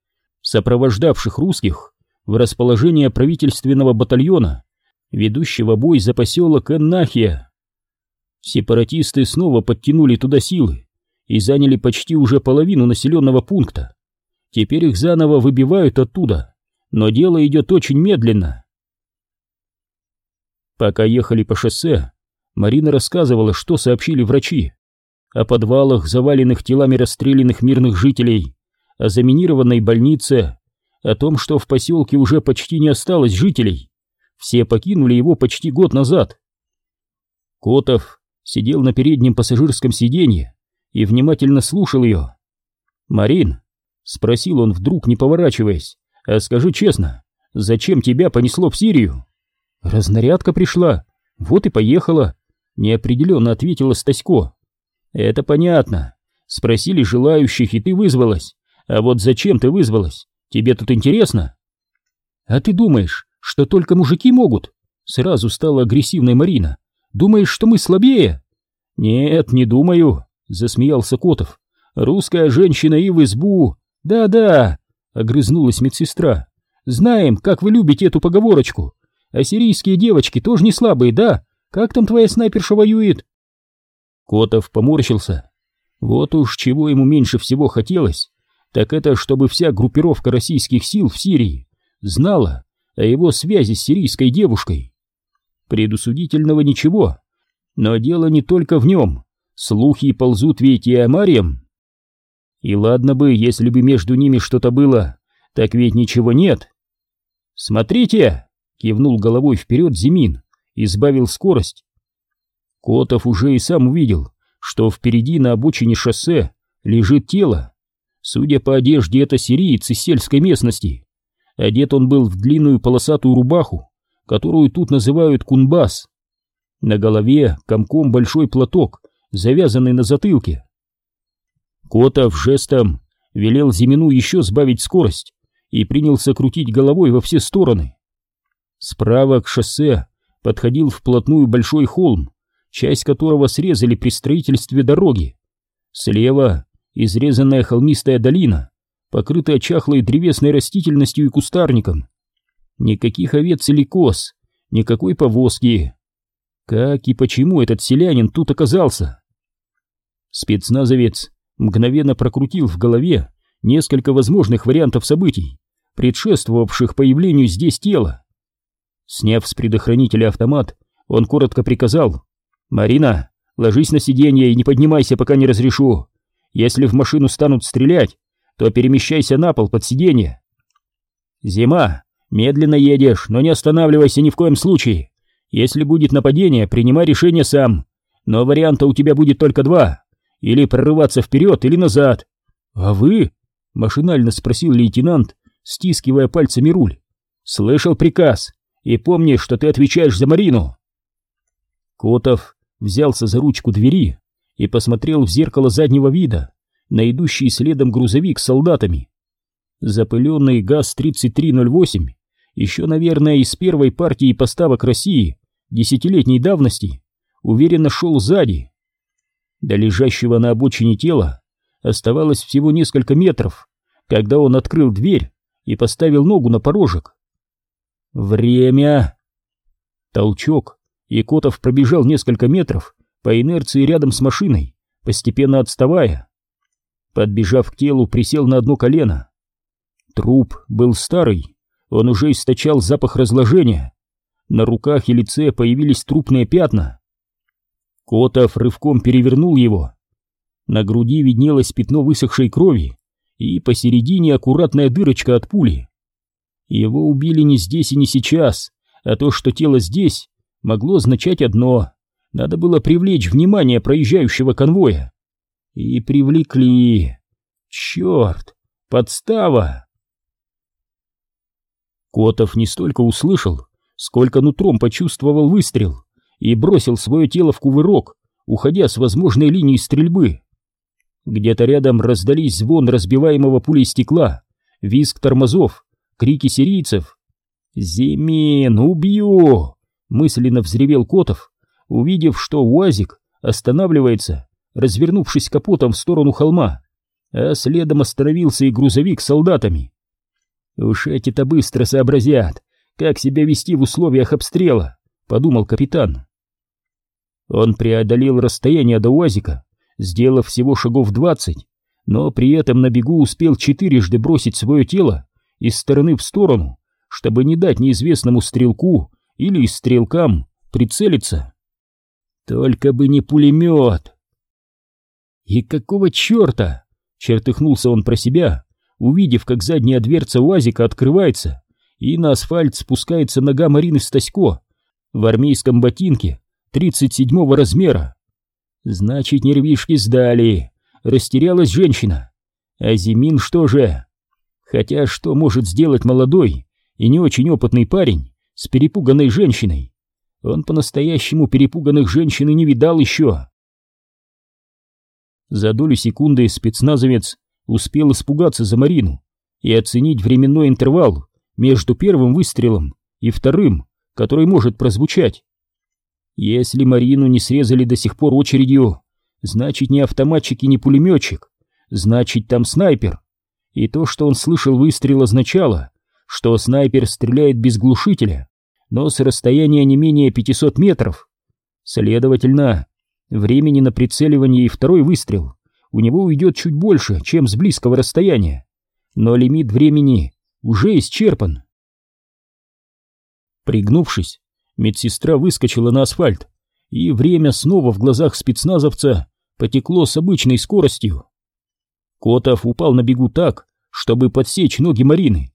сопровождавших русских в расположение правительственного батальона, ведущего бой за поселок Эннахия. Сепаратисты снова подтянули туда силы и заняли почти уже половину населенного пункта. Теперь их заново выбивают оттуда, но дело идет очень медленно. Пока ехали по шоссе, Марина рассказывала, что сообщили врачи о подвалах, заваленных телами расстрелянных мирных жителей, о заминированной больнице, о том, что в поселке уже почти не осталось жителей. Все покинули его почти год назад. Котов сидел на переднем пассажирском сиденье и внимательно слушал ее. «Марин», — спросил он вдруг, не поворачиваясь, — «а скажи честно, зачем тебя понесло в Сирию?» «Разнарядка пришла, вот и поехала», — неопределенно ответила Стасько. «Это понятно. Спросили желающих, и ты вызвалась. А вот зачем ты вызвалась? Тебе тут интересно?» «А ты думаешь, что только мужики могут?» Сразу стала агрессивной Марина. «Думаешь, что мы слабее?» «Нет, не думаю», — засмеялся Котов. «Русская женщина и в избу...» «Да-да», — огрызнулась медсестра. «Знаем, как вы любите эту поговорочку. А сирийские девочки тоже не слабые, да? Как там твоя снайперша воюет?» Котов поморщился. Вот уж чего ему меньше всего хотелось, так это чтобы вся группировка российских сил в Сирии знала о его связи с сирийской девушкой. Предусудительного ничего, но дело не только в нем. Слухи ползут ведь и о Мариям. И ладно бы, если бы между ними что-то было, так ведь ничего нет. «Смотрите!» — кивнул головой вперед Зимин, избавил скорость Котов уже и сам увидел, что впереди на обочине шоссе лежит тело. Судя по одежде, это сириец из сельской местности. Одет он был в длинную полосатую рубаху, которую тут называют кунбас. На голове комком большой платок, завязанный на затылке. Котов жестом велел Зимину еще сбавить скорость и принялся крутить головой во все стороны. Справа к шоссе подходил вплотную большой холм, часть которого срезали при строительстве дороги. Слева изрезанная холмистая долина, покрытая чахлой древесной растительностью и кустарником. Никаких овец или коз, никакой повозки. Как и почему этот селянин тут оказался? Спецназовец мгновенно прокрутил в голове несколько возможных вариантов событий, предшествовавших появлению здесь тела. Сняв с предохранителя автомат, он коротко приказал «Марина, ложись на сиденье и не поднимайся, пока не разрешу. Если в машину станут стрелять, то перемещайся на пол под сиденье. Зима, медленно едешь, но не останавливайся ни в коем случае. Если будет нападение, принимай решение сам. Но варианта у тебя будет только два. Или прорываться вперед, или назад. А вы? Машинально спросил лейтенант, стискивая пальцами руль. Слышал приказ. И помни, что ты отвечаешь за Марину. Котов взялся за ручку двери и посмотрел в зеркало заднего вида на идущий следом грузовик с солдатами. Запыленный ГАЗ-3308 еще, наверное, из первой партии поставок России десятилетней давности уверенно шел сзади. До лежащего на обочине тела оставалось всего несколько метров, когда он открыл дверь и поставил ногу на порожек. «Время!» Толчок, и Котов пробежал несколько метров по инерции рядом с машиной, постепенно отставая. Подбежав к телу, присел на одно колено. Труп был старый, он уже источал запах разложения. На руках и лице появились трупные пятна. Котов рывком перевернул его. На груди виднелось пятно высохшей крови и посередине аккуратная дырочка от пули. Его убили не здесь и не сейчас, а то, что тело здесь, могло означать одно — надо было привлечь внимание проезжающего конвоя. И привлекли. Черт, подстава! Котов не столько услышал, сколько нутром почувствовал выстрел и бросил свое тело в кувырок, уходя с возможной линии стрельбы. Где-то рядом раздались звон разбиваемого пулей стекла, визг тормозов, крики сирийцев. «Зимин, убью!» мысленно взревел Котов, увидев, что УАЗик останавливается, развернувшись капотом в сторону холма, а следом остановился и грузовик с солдатами. «Уж эти-то быстро сообразят, как себя вести в условиях обстрела», — подумал капитан. Он преодолел расстояние до УАЗика, сделав всего шагов двадцать, но при этом на бегу успел четырежды бросить свое тело из стороны в сторону, чтобы не дать неизвестному стрелку или стрелкам прицелиться. Только бы не пулемет. И какого черта? Чертыхнулся он про себя, увидев, как задняя дверца УАЗика открывается, и на асфальт спускается нога Марины Стасько в армейском ботинке 37-го размера. Значит, нервишки сдали, растерялась женщина. А Зимин что же? Хотя что может сделать молодой и не очень опытный парень, с перепуганной женщиной. Он по-настоящему перепуганных женщин и не видал еще. За долю секунды спецназовец успел испугаться за Марину и оценить временной интервал между первым выстрелом и вторым, который может прозвучать. Если Марину не срезали до сих пор очередью, значит не автоматчик и не пулеметчик, значит там снайпер. И то, что он слышал выстрел, означало, что снайпер стреляет без глушителя, но с расстояния не менее 500 метров. Следовательно, времени на прицеливание и второй выстрел у него уйдет чуть больше, чем с близкого расстояния, но лимит времени уже исчерпан. Пригнувшись, медсестра выскочила на асфальт, и время снова в глазах спецназовца потекло с обычной скоростью. Котов упал на бегу так, чтобы подсечь ноги Марины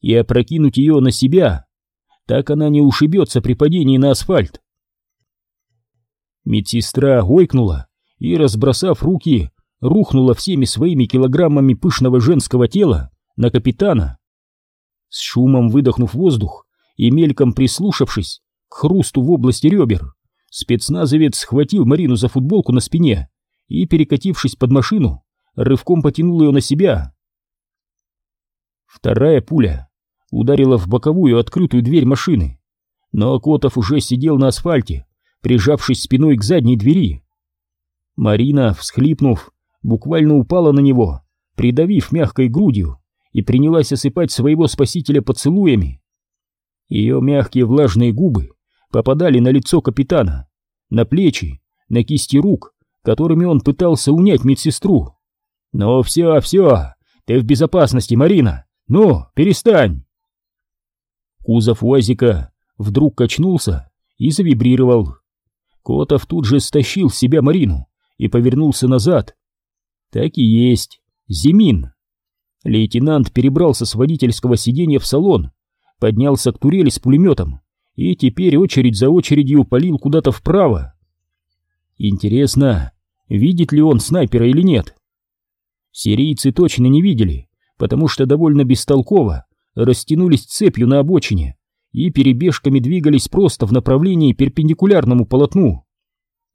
и опрокинуть ее на себя так она не ушибется при падении на асфальт. Медсестра ойкнула и, разбросав руки, рухнула всеми своими килограммами пышного женского тела на капитана. С шумом выдохнув воздух и мельком прислушавшись к хрусту в области ребер, спецназовец схватил Марину за футболку на спине и, перекатившись под машину, рывком потянул ее на себя. Вторая пуля ударила в боковую открытую дверь машины, но Котов уже сидел на асфальте, прижавшись спиной к задней двери. Марина, всхлипнув, буквально упала на него, придавив мягкой грудью, и принялась осыпать своего спасителя поцелуями. Ее мягкие влажные губы попадали на лицо капитана, на плечи, на кисти рук, которыми он пытался унять медсестру. «Ну все, все, ты в безопасности, Марина! Ну, перестань!» Кузов УАЗика вдруг качнулся и завибрировал. Котов тут же стащил с себя Марину и повернулся назад. Так и есть, Зимин. Лейтенант перебрался с водительского сиденья в салон, поднялся к турели с пулеметом и теперь очередь за очередью палил куда-то вправо. Интересно, видит ли он снайпера или нет? Сирийцы точно не видели, потому что довольно бестолково растянулись цепью на обочине и перебежками двигались просто в направлении перпендикулярному полотну.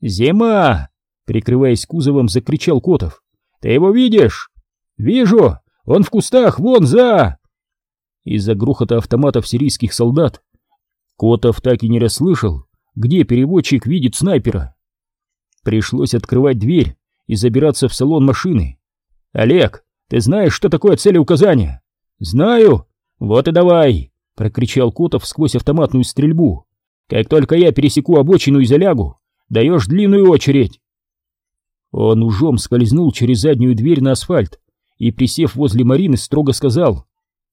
«Зима!» — прикрываясь кузовом, закричал Котов. «Ты его видишь?» «Вижу! Он в кустах, вон за!» Из-за грохота автоматов сирийских солдат Котов так и не расслышал, где переводчик видит снайпера. Пришлось открывать дверь и забираться в салон машины. «Олег, ты знаешь, что такое целеуказание?» «Знаю! Вот и давай!» — прокричал Котов сквозь автоматную стрельбу. «Как только я пересеку обочину и залягу, даешь длинную очередь!» Он ужом скользнул через заднюю дверь на асфальт и, присев возле Марины, строго сказал.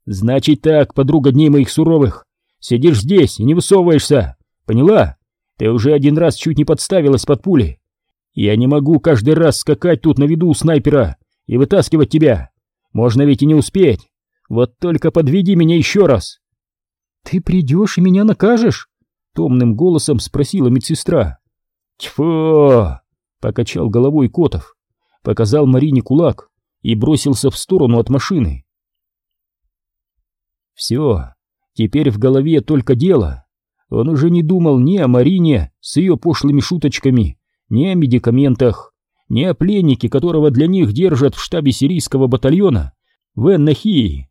«Значит так, подруга дней моих суровых, сидишь здесь и не высовываешься, поняла? Ты уже один раз чуть не подставилась под пули. Я не могу каждый раз скакать тут на виду у снайпера и вытаскивать тебя. Можно ведь и не успеть. Вот только подведи меня еще раз. Ты придешь и меня накажешь? Томным голосом спросила медсестра. Тьфу! Покачал головой Котов, показал Марине кулак и бросился в сторону от машины. Все, теперь в голове только дело. Он уже не думал ни о Марине с ее пошлыми шуточками, ни о медикаментах, ни о пленнике, которого для них держат в штабе сирийского батальона в Эннахии.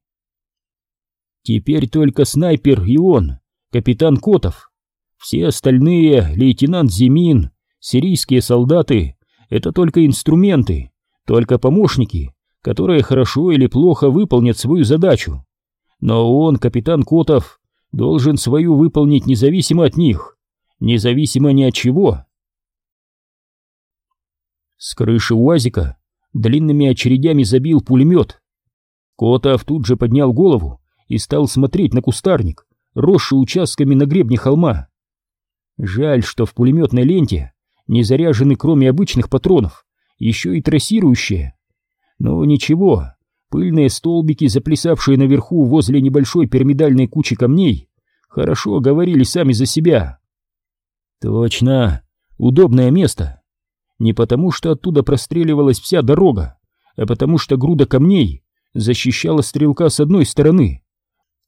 Теперь только снайпер и он, капитан Котов. Все остальные, лейтенант Зимин, сирийские солдаты — это только инструменты, только помощники, которые хорошо или плохо выполнят свою задачу. Но он, капитан Котов, должен свою выполнить независимо от них, независимо ни от чего. С крыши УАЗика длинными очередями забил пулемет. Котов тут же поднял голову и стал смотреть на кустарник, росший участками на гребне холма. Жаль, что в пулеметной ленте не заряжены, кроме обычных патронов, еще и трассирующие. Но ничего, пыльные столбики, заплясавшие наверху возле небольшой пирамидальной кучи камней, хорошо говорили сами за себя. Точно, удобное место не потому, что оттуда простреливалась вся дорога, а потому что груда камней защищала стрелка с одной стороны.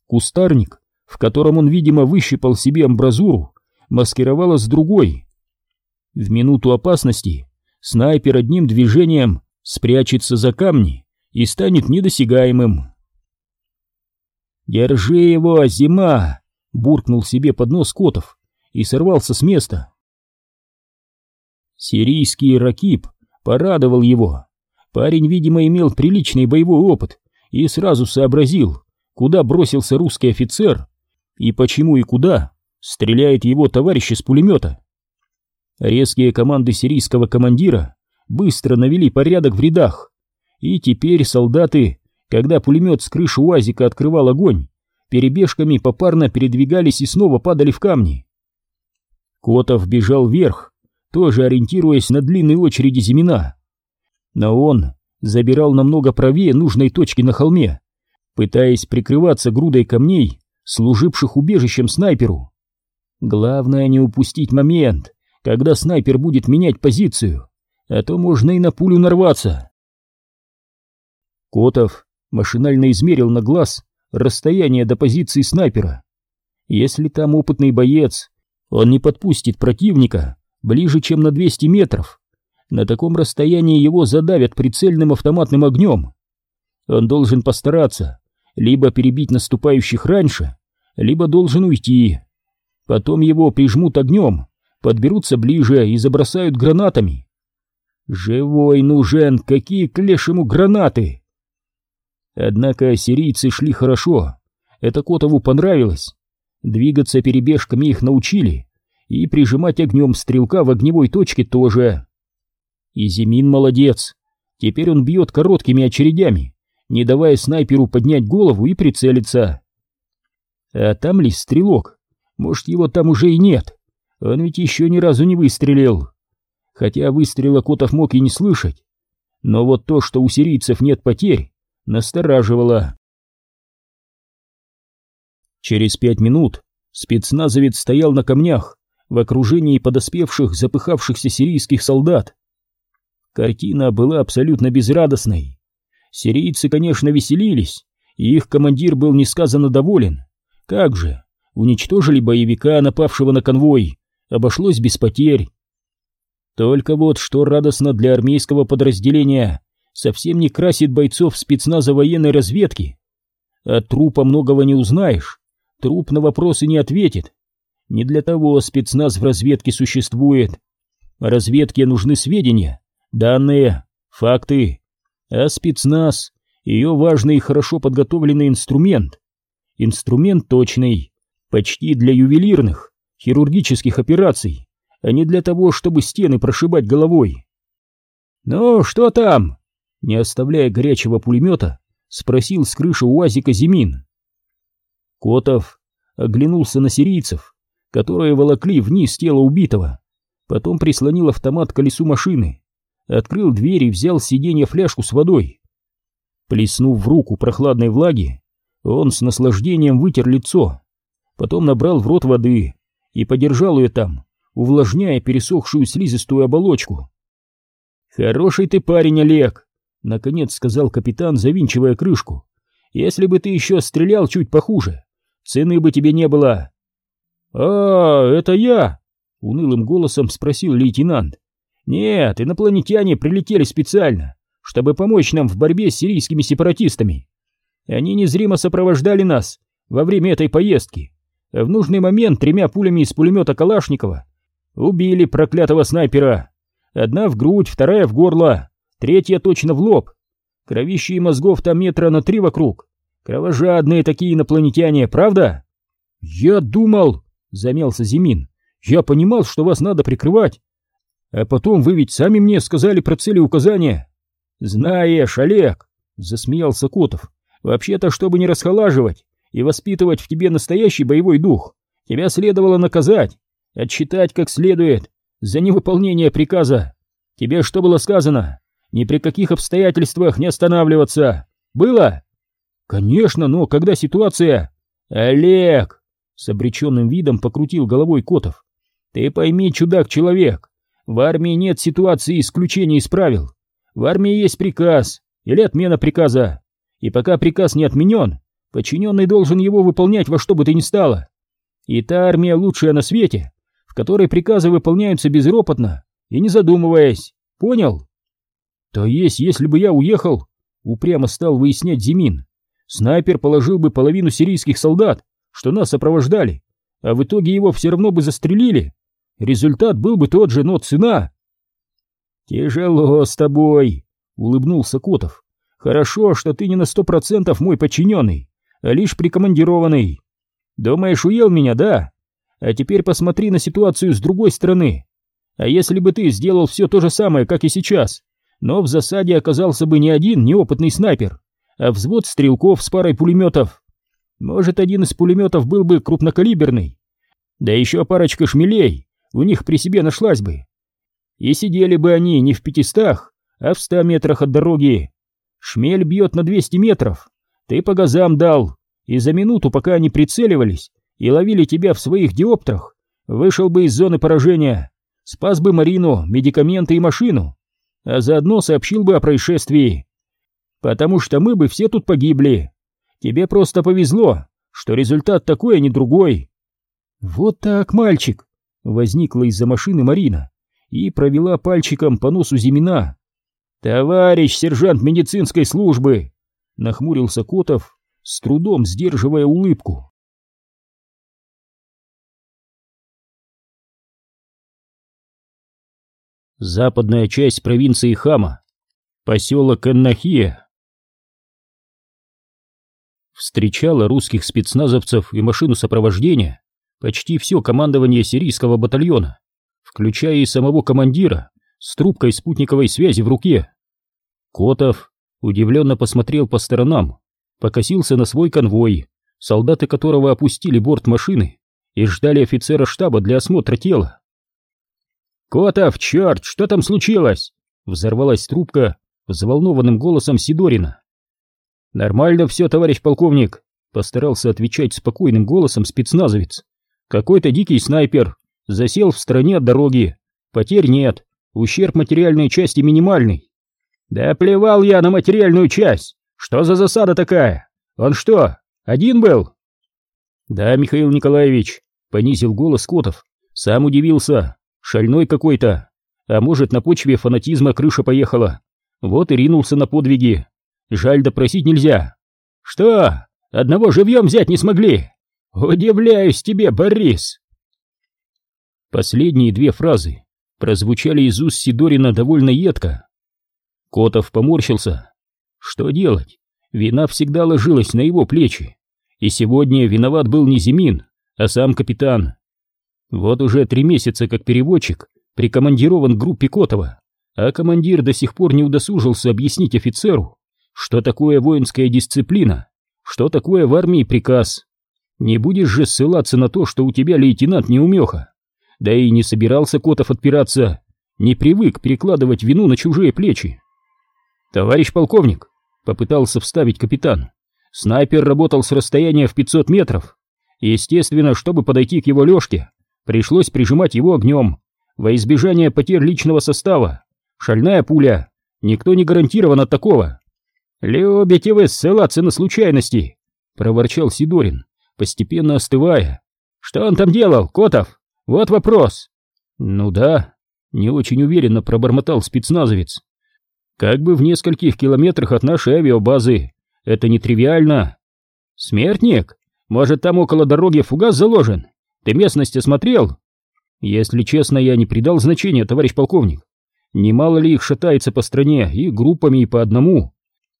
Кустарник, в котором он, видимо, выщипал себе амбразуру, маскировала с другой. В минуту опасности снайпер одним движением спрячется за камни и станет недосягаемым. «Держи его, зима!» — буркнул себе под нос Котов и сорвался с места. Сирийский ракип порадовал его. Парень, видимо, имел приличный боевой опыт и сразу сообразил, куда бросился русский офицер и почему и куда стреляет его товарищ из пулемета. Резкие команды сирийского командира быстро навели порядок в рядах, и теперь солдаты, когда пулемет с крыши УАЗика открывал огонь, перебежками попарно передвигались и снова падали в камни. Котов бежал вверх, тоже ориентируясь на длинные очереди Зимина. Но он забирал намного правее нужной точки на холме, пытаясь прикрываться грудой камней, служивших убежищем снайперу. Главное не упустить момент, когда снайпер будет менять позицию, а то можно и на пулю нарваться. Котов машинально измерил на глаз расстояние до позиции снайпера. Если там опытный боец, он не подпустит противника ближе, чем на 200 метров. На таком расстоянии его задавят прицельным автоматным огнем. Он должен постараться либо перебить наступающих раньше, либо должен уйти. Потом его прижмут огнем, подберутся ближе и забросают гранатами. Живой нужен, какие к лешему гранаты! Однако сирийцы шли хорошо, это Котову понравилось. Двигаться перебежками их научили, и прижимать огнем стрелка в огневой точке тоже. И Зимин молодец. Теперь он бьет короткими очередями, не давая снайперу поднять голову и прицелиться. А там ли стрелок? Может, его там уже и нет? Он ведь еще ни разу не выстрелил. Хотя выстрела Котов мог и не слышать. Но вот то, что у сирийцев нет потерь, настораживало. Через пять минут спецназовец стоял на камнях в окружении подоспевших запыхавшихся сирийских солдат. Картина была абсолютно безрадостной. Сирийцы, конечно, веселились, и их командир был несказанно доволен. Как же, уничтожили боевика, напавшего на конвой, обошлось без потерь. Только вот что радостно для армейского подразделения, совсем не красит бойцов спецназа военной разведки. От трупа многого не узнаешь, труп на вопросы не ответит. Не для того спецназ в разведке существует. Разведке нужны сведения, данные, факты. А спецназ — ее важный и хорошо подготовленный инструмент. Инструмент точный, почти для ювелирных, хирургических операций, а не для того, чтобы стены прошибать головой. «Ну, что там?» Не оставляя горячего пулемета, спросил с крыши УАЗика Зимин. Котов оглянулся на сирийцев, которые волокли вниз тело убитого, потом прислонил автомат к колесу машины, открыл дверь и взял с сиденья фляжку с водой. Плеснув в руку прохладной влаги, он с наслаждением вытер лицо, потом набрал в рот воды и подержал ее там, увлажняя пересохшую слизистую оболочку. «Хороший ты парень, Олег!» — наконец сказал капитан, завинчивая крышку. «Если бы ты еще стрелял чуть похуже, цены бы тебе не было». «А, это я!» — унылым голосом спросил лейтенант. «Нет, инопланетяне прилетели специально, чтобы помочь нам в борьбе с сирийскими сепаратистами. Они незримо сопровождали нас во время этой поездки. В нужный момент тремя пулями из пулемета Калашникова убили проклятого снайпера. Одна в грудь, вторая в горло, третья точно в лоб. Кровищи и мозгов там метра на три вокруг. Кровожадные такие инопланетяне, правда? Я думал, замялся Зимин. Я понимал, что вас надо прикрывать. А потом вы ведь сами мне сказали про цели указания. Знаешь, Олег, засмеялся Котов. Вообще-то, чтобы не расхолаживать и воспитывать в тебе настоящий боевой дух, тебя следовало наказать, отчитать как следует за невыполнение приказа. Тебе что было сказано? Ни при каких обстоятельствах не останавливаться. Было? Конечно, но когда ситуация... Олег! С обреченным видом покрутил головой Котов. Ты пойми, чудак-человек, в армии нет ситуации исключения из правил. В армии есть приказ или отмена приказа. И пока приказ не отменен, подчиненный должен его выполнять во что бы то ни стало. И та армия лучшая на свете, в которой приказы выполняются безропотно и не задумываясь. Понял? То есть, если бы я уехал, упрямо стал выяснять Зимин, снайпер положил бы половину сирийских солдат, что нас сопровождали, а в итоге его все равно бы застрелили. Результат был бы тот же, но цена... «Тяжело с тобой», — улыбнулся Котов. Хорошо, что ты не на сто процентов мой подчиненный, лишь прикомандированный. Думаешь, уел меня, да? А теперь посмотри на ситуацию с другой стороны. А если бы ты сделал все то же самое, как и сейчас, но в засаде оказался бы не один неопытный снайпер, а взвод стрелков с парой пулеметов. Может, один из пулеметов был бы крупнокалиберный. Да еще парочка шмелей у них при себе нашлась бы. И сидели бы они не в пятистах, а в ста метрах от дороги, Шмель бьет на 200 метров. Ты по газам дал, и за минуту, пока они прицеливались и ловили тебя в своих диоптрах, вышел бы из зоны поражения, спас бы Марину, медикаменты и машину, а заодно сообщил бы о происшествии. Потому что мы бы все тут погибли. Тебе просто повезло, что результат такой, а не другой. Вот так, мальчик, возникла из-за машины Марина и провела пальчиком по носу Зимина. «Товарищ сержант медицинской службы!» — нахмурился Котов, с трудом сдерживая улыбку. Западная часть провинции Хама, поселок Эннахия. Встречала русских спецназовцев и машину сопровождения почти все командование сирийского батальона, включая и самого командира с трубкой спутниковой связи в руке. Котов удивленно посмотрел по сторонам, покосился на свой конвой, солдаты которого опустили борт машины и ждали офицера штаба для осмотра тела. «Котов, черт, что там случилось?» — взорвалась трубка взволнованным голосом Сидорина. «Нормально все, товарищ полковник», — постарался отвечать спокойным голосом спецназовец. «Какой-то дикий снайпер засел в стороне от дороги. Потерь нет, ущерб материальной части минимальный». «Да плевал я на материальную часть! Что за засада такая? Он что, один был?» «Да, Михаил Николаевич», — понизил голос Котов, — «сам удивился. Шальной какой-то. А может, на почве фанатизма крыша поехала. Вот и ринулся на подвиги. Жаль, допросить нельзя. Что, одного живьем взять не смогли? Удивляюсь тебе, Борис!» Последние две фразы прозвучали из уст Сидорина довольно едко. Котов поморщился. Что делать? Вина всегда ложилась на его плечи. И сегодня виноват был не Зимин, а сам капитан. Вот уже три месяца как переводчик прикомандирован к группе Котова, а командир до сих пор не удосужился объяснить офицеру, что такое воинская дисциплина, что такое в армии приказ. Не будешь же ссылаться на то, что у тебя лейтенант неумеха. Да и не собирался Котов отпираться, не привык перекладывать вину на чужие плечи. «Товарищ полковник», — попытался вставить капитан, — «снайпер работал с расстояния в 500 метров. Естественно, чтобы подойти к его лёжке, пришлось прижимать его огнем, во избежание потерь личного состава. Шальная пуля, никто не гарантирован от такого». «Любите вы ссылаться на случайности», — проворчал Сидорин, постепенно остывая. «Что он там делал, Котов? Вот вопрос». «Ну да», — не очень уверенно пробормотал спецназовец. Как бы в нескольких километрах от нашей авиабазы. Это нетривиально. Смертник? Может, там около дороги фугас заложен? Ты местность осмотрел? Если честно, я не придал значения, товарищ полковник. Немало ли их шатается по стране, и группами, и по одному.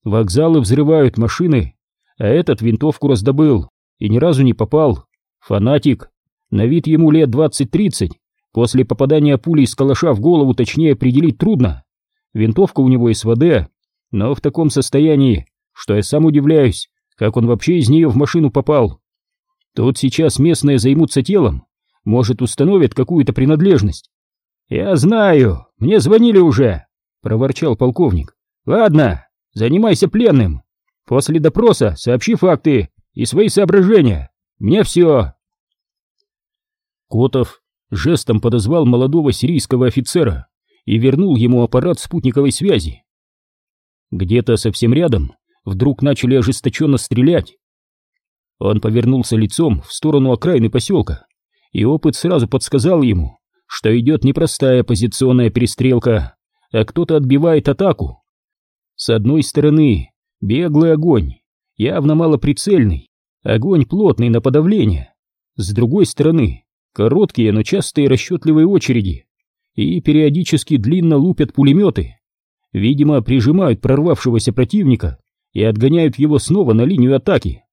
Вокзалы взрывают машины, а этот винтовку раздобыл и ни разу не попал. Фанатик. На вид ему лет 20-30. После попадания пули из калаша в голову точнее определить трудно. Винтовка у него СВД, но в таком состоянии, что я сам удивляюсь, как он вообще из нее в машину попал. Тут сейчас местные займутся телом, может, установят какую-то принадлежность. «Я знаю, мне звонили уже», — проворчал полковник. «Ладно, занимайся пленным. После допроса сообщи факты и свои соображения. Мне все». Котов жестом подозвал молодого сирийского офицера и вернул ему аппарат спутниковой связи. Где-то совсем рядом вдруг начали ожесточенно стрелять. Он повернулся лицом в сторону окраины поселка, и опыт сразу подсказал ему, что идет непростая позиционная перестрелка, а кто-то отбивает атаку. С одной стороны, беглый огонь, явно малоприцельный, огонь плотный на подавление. С другой стороны, короткие, но частые расчетливые очереди, и периодически длинно лупят пулеметы. Видимо, прижимают прорвавшегося противника и отгоняют его снова на линию атаки.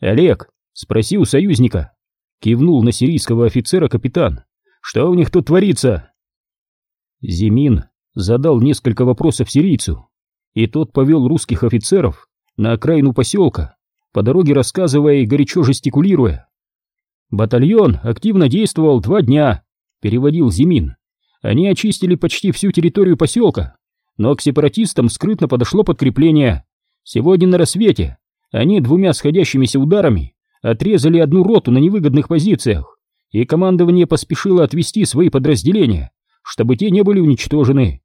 «Олег, спроси у союзника», — кивнул на сирийского офицера капитан, — «что у них тут творится?» Зимин задал несколько вопросов сирийцу, и тот повел русских офицеров на окраину поселка, по дороге рассказывая и горячо жестикулируя. «Батальон активно действовал два дня», — переводил Зимин. Они очистили почти всю территорию поселка, но к сепаратистам скрытно подошло подкрепление. Сегодня на рассвете они двумя сходящимися ударами отрезали одну роту на невыгодных позициях, и командование поспешило отвести свои подразделения, чтобы те не были уничтожены.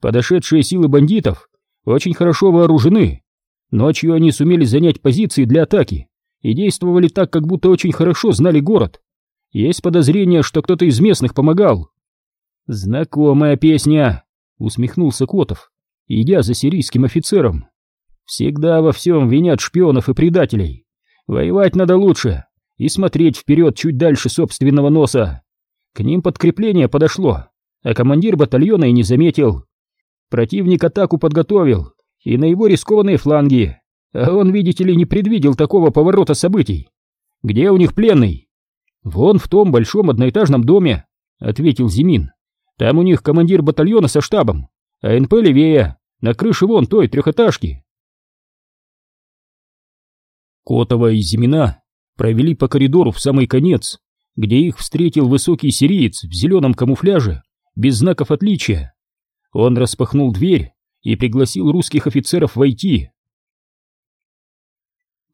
Подошедшие силы бандитов очень хорошо вооружены. Ночью они сумели занять позиции для атаки и действовали так, как будто очень хорошо знали город. Есть подозрение, что кто-то из местных помогал. «Знакомая песня!» — усмехнулся Котов, идя за сирийским офицером. «Всегда во всем винят шпионов и предателей. Воевать надо лучше и смотреть вперед чуть дальше собственного носа. К ним подкрепление подошло, а командир батальона и не заметил. Противник атаку подготовил, и на его рискованные фланги, а он, видите ли, не предвидел такого поворота событий. Где у них пленный?» «Вон в том большом одноэтажном доме», — ответил Зимин. «Там у них командир батальона со штабом, а НП левее, на крыше вон той трехэтажки». Котова и Зимина провели по коридору в самый конец, где их встретил высокий сириец в зеленом камуфляже, без знаков отличия. Он распахнул дверь и пригласил русских офицеров войти.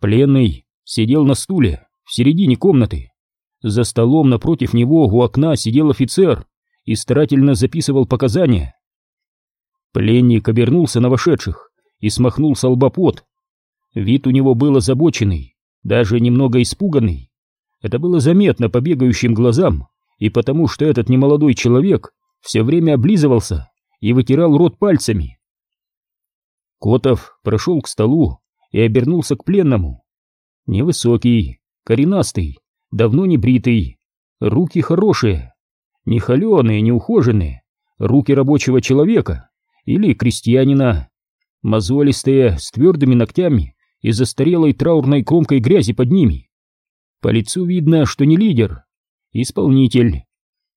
Пленный сидел на стуле в середине комнаты. За столом напротив него у окна сидел офицер и старательно записывал показания. Пленник обернулся на вошедших и смахнул с лба пот. Вид у него был озабоченный, даже немного испуганный. Это было заметно по бегающим глазам и потому, что этот немолодой человек все время облизывался и вытирал рот пальцами. Котов прошел к столу и обернулся к пленному. Невысокий, коренастый, давно не бритый, руки хорошие, не холеные, не ухоженные, руки рабочего человека или крестьянина, мозолистые, с твердыми ногтями и застарелой траурной кромкой грязи под ними. По лицу видно, что не лидер, исполнитель,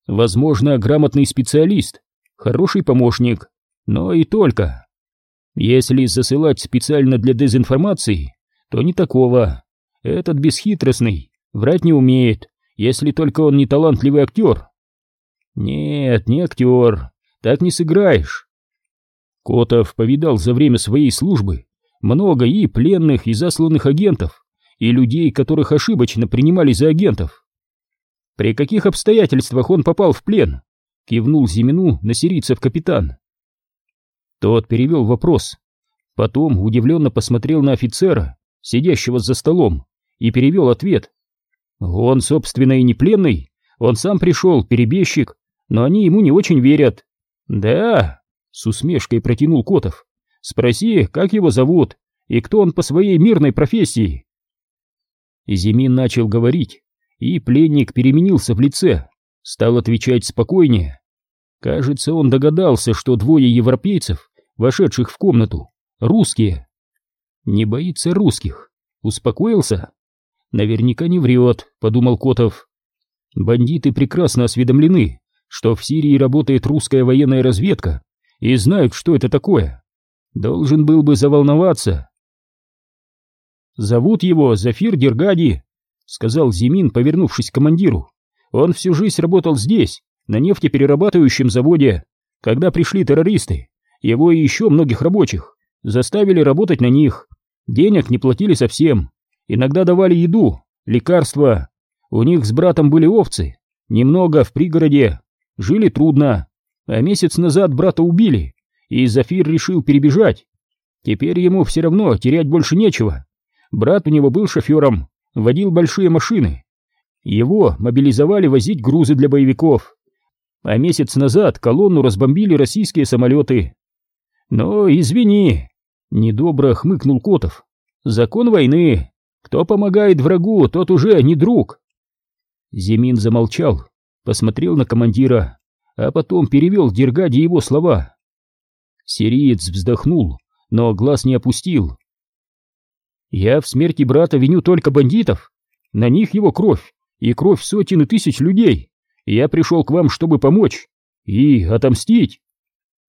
возможно, грамотный специалист, хороший помощник, но и только. Если засылать специально для дезинформации, то не такого. Этот бесхитростный, врать не умеет, если только он не талантливый актер. Нет, не актер, так не сыграешь. Котов повидал за время своей службы много и пленных, и засланных агентов, и людей, которых ошибочно принимали за агентов. При каких обстоятельствах он попал в плен? Кивнул Зимину на сирийцев капитан. Тот перевел вопрос, потом удивленно посмотрел на офицера, сидящего за столом, и перевел ответ. Он, собственно, и не пленный, он сам пришел, перебежчик, но они ему не очень верят. Да, с усмешкой протянул Котов. Спроси, как его зовут и кто он по своей мирной профессии. Зимин начал говорить, и пленник переменился в лице, стал отвечать спокойнее. Кажется, он догадался, что двое европейцев вошедших в комнату, русские. Не боится русских. Успокоился? Наверняка не врет, подумал Котов. Бандиты прекрасно осведомлены, что в Сирии работает русская военная разведка и знают, что это такое. Должен был бы заволноваться. «Зовут его Зафир Дергади», — сказал Зимин, повернувшись к командиру. «Он всю жизнь работал здесь, на нефтеперерабатывающем заводе, когда пришли террористы. Его и еще многих рабочих заставили работать на них. Денег не платили совсем. Иногда давали еду, лекарства. У них с братом были овцы. Немного в пригороде. Жили трудно. А месяц назад брата убили, и Зафир решил перебежать. Теперь ему все равно терять больше нечего. Брат у него был шофером, водил большие машины. Его мобилизовали возить грузы для боевиков. А месяц назад колонну разбомбили российские самолеты. «Ну, извини», — недобро хмыкнул Котов. «Закон войны. Кто помогает врагу, тот уже не друг». Зимин замолчал, посмотрел на командира, а потом перевел Дергаде его слова. Сириец вздохнул, но глаз не опустил. «Я в смерти брата виню только бандитов. На них его кровь, и кровь сотен и тысяч людей. Я пришел к вам, чтобы помочь и отомстить».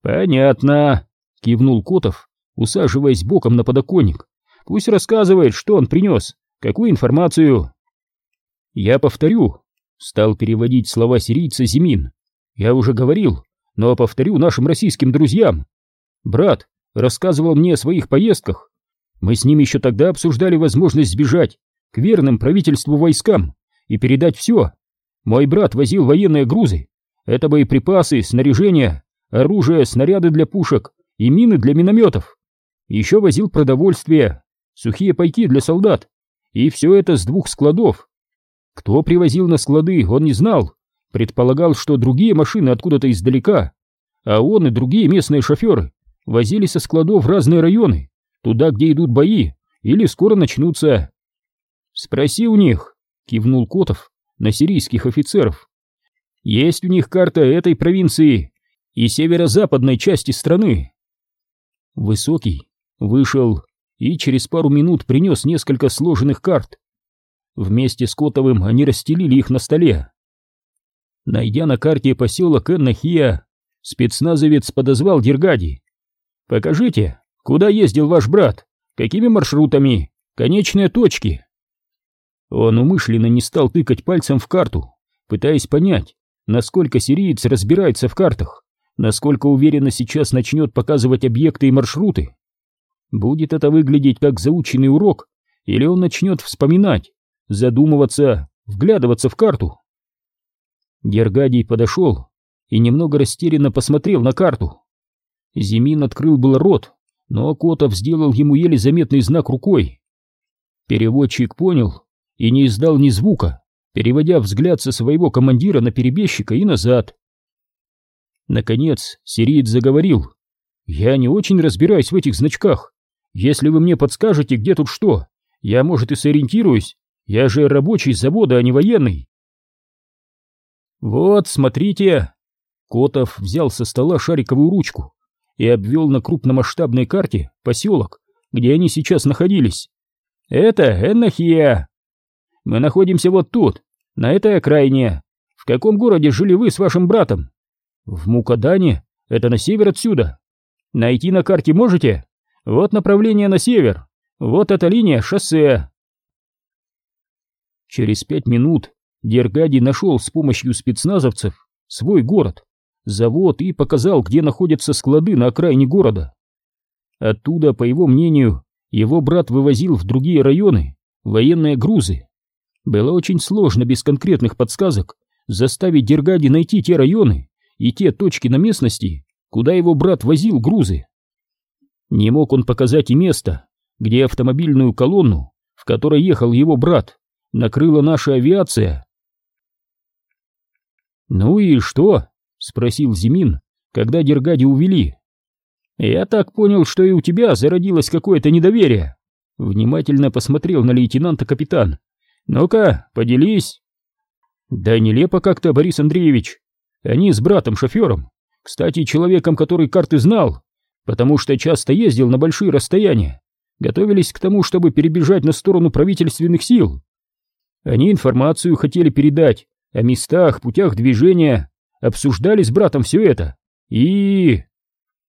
«Понятно», кивнул Котов, усаживаясь боком на подоконник. Пусть рассказывает, что он принес, какую информацию. Я повторю, стал переводить слова сирийца Зимин. Я уже говорил, но повторю нашим российским друзьям. Брат рассказывал мне о своих поездках. Мы с ним еще тогда обсуждали возможность сбежать к верным правительству войскам и передать все. Мой брат возил военные грузы. Это боеприпасы, снаряжение, оружие, снаряды для пушек, и мины для минометов. Еще возил продовольствие, сухие пайки для солдат, и все это с двух складов. Кто привозил на склады, он не знал, предполагал, что другие машины откуда-то издалека, а он и другие местные шоферы возили со складов в разные районы, туда, где идут бои, или скоро начнутся. «Спроси у них», — кивнул Котов на сирийских офицеров. «Есть у них карта этой провинции и северо-западной части страны». Высокий вышел и через пару минут принес несколько сложенных карт. Вместе с Котовым они расстелили их на столе. Найдя на карте поселок Эннахия, спецназовец подозвал Дергади. «Покажите, куда ездил ваш брат, какими маршрутами, конечные точки». Он умышленно не стал тыкать пальцем в карту, пытаясь понять, насколько сириец разбирается в картах, насколько уверенно сейчас начнет показывать объекты и маршруты. Будет это выглядеть как заученный урок, или он начнет вспоминать, задумываться, вглядываться в карту. Гергадий подошел и немного растерянно посмотрел на карту. Зимин открыл был рот, но Котов сделал ему еле заметный знак рукой. Переводчик понял и не издал ни звука, переводя взгляд со своего командира на перебежчика и назад. Наконец сириец заговорил. «Я не очень разбираюсь в этих значках. Если вы мне подскажете, где тут что, я, может, и сориентируюсь. Я же рабочий завода, а не военный». «Вот, смотрите!» Котов взял со стола шариковую ручку и обвел на крупномасштабной карте поселок, где они сейчас находились. «Это Эннахия. Мы находимся вот тут, на этой окраине. В каком городе жили вы с вашим братом?» «В Мукадане. Это на север отсюда. Найти на карте можете? Вот направление на север. Вот эта линия шоссе». Через пять минут Дергади нашел с помощью спецназовцев свой город, завод и показал, где находятся склады на окраине города. Оттуда, по его мнению, его брат вывозил в другие районы военные грузы. Было очень сложно без конкретных подсказок заставить Дергади найти те районы и те точки на местности, куда его брат возил грузы. Не мог он показать и место, где автомобильную колонну, в которой ехал его брат, накрыла наша авиация. «Ну и что?» — спросил Зимин, когда Дергади увели. «Я так понял, что и у тебя зародилось какое-то недоверие». Внимательно посмотрел на лейтенанта капитан. «Ну-ка, поделись». «Да нелепо как-то, Борис Андреевич. Они с братом-шофером, кстати, человеком, который карты знал, потому что часто ездил на большие расстояния, готовились к тому, чтобы перебежать на сторону правительственных сил. Они информацию хотели передать о местах, путях движения, обсуждали с братом все это. И...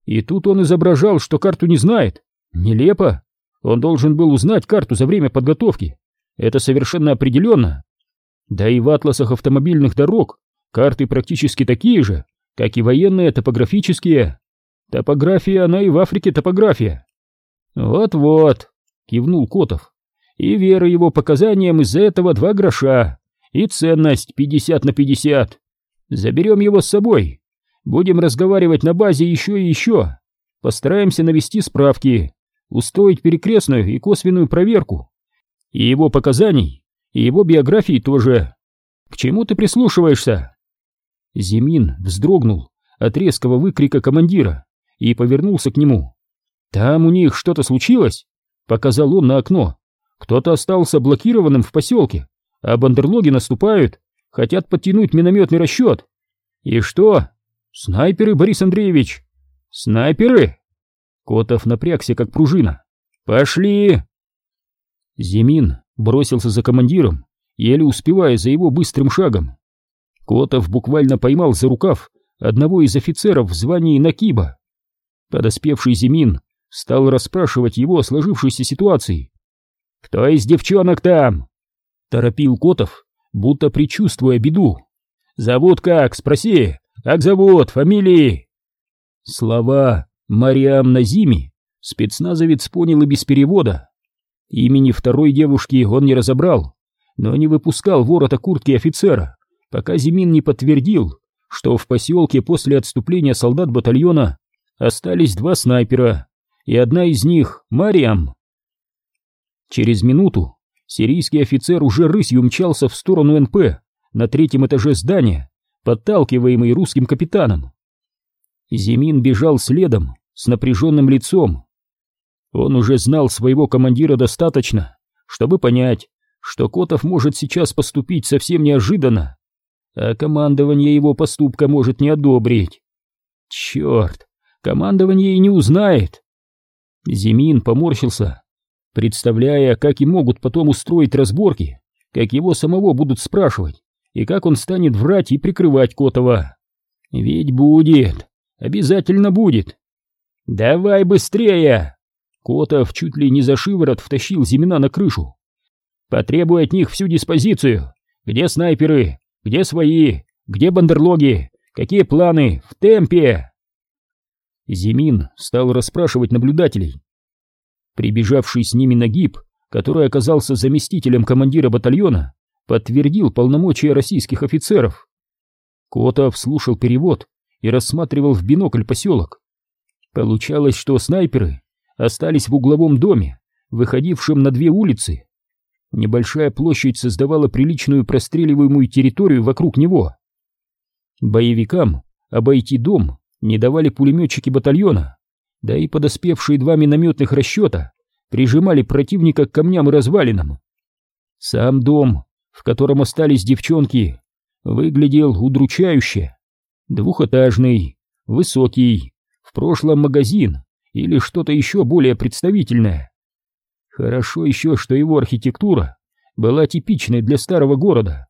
И тут он изображал, что карту не знает. Нелепо. Он должен был узнать карту за время подготовки. Это совершенно определенно. Да и в атласах автомобильных дорог карты практически такие же, как и военные топографические. Топография, она и в Африке топография. Вот-вот, кивнул Котов. И вера его показаниям из-за этого два гроша. И ценность 50 на 50. Заберем его с собой. Будем разговаривать на базе еще и еще. Постараемся навести справки, устроить перекрестную и косвенную проверку. И его показаний, и его биографии тоже. К чему ты прислушиваешься? Зимин вздрогнул от резкого выкрика командира и повернулся к нему. «Там у них что-то случилось?» — показал он на окно. «Кто-то остался блокированным в поселке, а бандерлоги наступают, хотят подтянуть минометный расчет. И что? Снайперы, Борис Андреевич? Снайперы?» Котов напрягся, как пружина. «Пошли!» Зимин бросился за командиром, еле успевая за его быстрым шагом. Котов буквально поймал за рукав одного из офицеров в звании Накиба. Подоспевший Зимин стал расспрашивать его о сложившейся ситуации. «Кто из девчонок там?» — торопил Котов, будто предчувствуя беду. «Зовут как? Спроси! Как зовут? Фамилии?» Слова «Мариам Назими» спецназовец понял и без перевода. Имени второй девушки он не разобрал, но не выпускал ворота куртки офицера, пока Зимин не подтвердил, что в поселке после отступления солдат батальона остались два снайпера, и одна из них — Мариам. Через минуту сирийский офицер уже рысью мчался в сторону НП на третьем этаже здания, подталкиваемый русским капитаном. Зимин бежал следом с напряженным лицом. Он уже знал своего командира достаточно, чтобы понять, что Котов может сейчас поступить совсем неожиданно, а командование его поступка может не одобрить. Черт, командование и не узнает. Зимин поморщился, представляя, как и могут потом устроить разборки, как его самого будут спрашивать, и как он станет врать и прикрывать Котова. Ведь будет, обязательно будет. «Давай быстрее!» Котов чуть ли не за шиворот втащил Зимина на крышу. «Потребуй от них всю диспозицию. Где снайперы? Где свои? Где бандерлоги? Какие планы? В темпе!» Зимин стал расспрашивать наблюдателей. Прибежавший с ними Нагиб, который оказался заместителем командира батальона, подтвердил полномочия российских офицеров. Котов слушал перевод и рассматривал в бинокль поселок. Получалось, что снайперы остались в угловом доме, выходившем на две улицы. Небольшая площадь создавала приличную простреливаемую территорию вокруг него. Боевикам обойти дом не давали пулеметчики батальона, да и подоспевшие два минометных расчета прижимали противника к камням и развалинам. Сам дом, в котором остались девчонки, выглядел удручающе. Двухэтажный, высокий, в прошлом магазин или что-то еще более представительное. Хорошо еще, что его архитектура была типичной для старого города.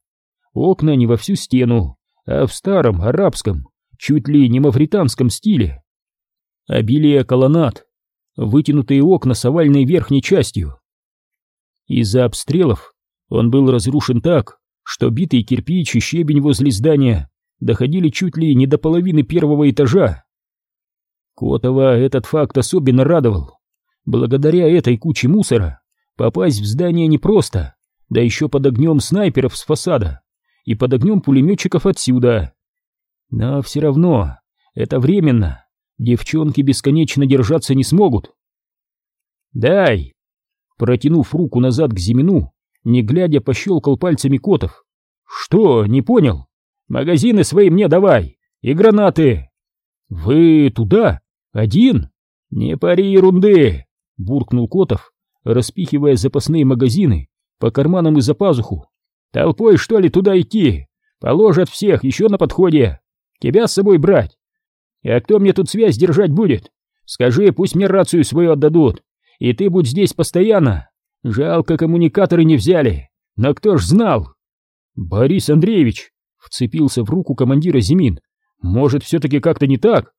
Окна не во всю стену, а в старом арабском, чуть ли не мавританском стиле. Обилие колоннад, вытянутые окна с овальной верхней частью. Из-за обстрелов он был разрушен так, что битый кирпич и щебень возле здания доходили чуть ли не до половины первого этажа. Котова этот факт особенно радовал. Благодаря этой куче мусора попасть в здание непросто, да еще под огнем снайперов с фасада и под огнем пулеметчиков отсюда. Но все равно это временно, девчонки бесконечно держаться не смогут. «Дай!» Протянув руку назад к Зимину, не глядя, пощелкал пальцами Котов. «Что, не понял? Магазины свои мне давай! И гранаты!» «Вы туда? Один?» «Не пари ерунды!» — буркнул Котов, распихивая запасные магазины по карманам и за пазуху. «Толпой, что ли, туда идти? Положат всех, еще на подходе! Тебя с собой брать! А кто мне тут связь держать будет? Скажи, пусть мне рацию свою отдадут, и ты будь здесь постоянно! Жалко, коммуникаторы не взяли, но кто ж знал?» «Борис Андреевич!» — вцепился в руку командира Зимин. «Может, все-таки как-то не так?»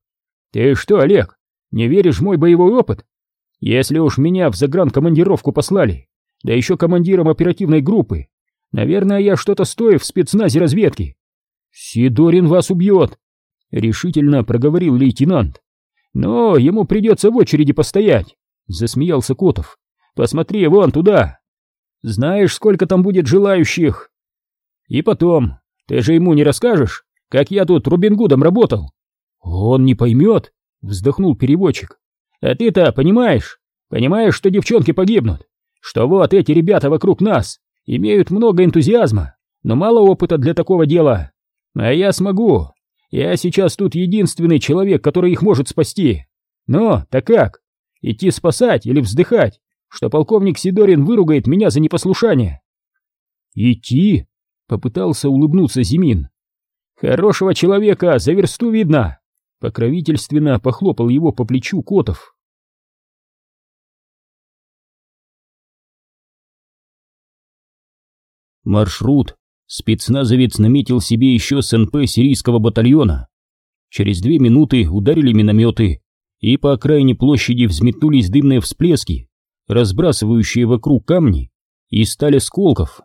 «Ты что, Олег, не веришь в мой боевой опыт? Если уж меня в загранкомандировку послали, да еще командиром оперативной группы, наверное, я что-то стою в спецназе разведки. Сидорин вас убьет!» — решительно проговорил лейтенант. «Но ему придется в очереди постоять!» — засмеялся Котов. «Посмотри вон туда! Знаешь, сколько там будет желающих!» И потом, ты же ему не расскажешь, как я тут Робин Гудом работал? Он не поймет, вздохнул переводчик. А ты-то понимаешь? Понимаешь, что девчонки погибнут? Что вот эти ребята вокруг нас имеют много энтузиазма, но мало опыта для такого дела. А я смогу. Я сейчас тут единственный человек, который их может спасти. Но, так как? Идти спасать или вздыхать, что полковник Сидорин выругает меня за непослушание? Идти? Попытался улыбнуться Зимин. «Хорошего человека за версту видно!» Покровительственно похлопал его по плечу Котов. Маршрут спецназовец наметил себе еще с НП сирийского батальона. Через две минуты ударили минометы, и по окраине площади взметнулись дымные всплески, разбрасывающие вокруг камни и стали осколков.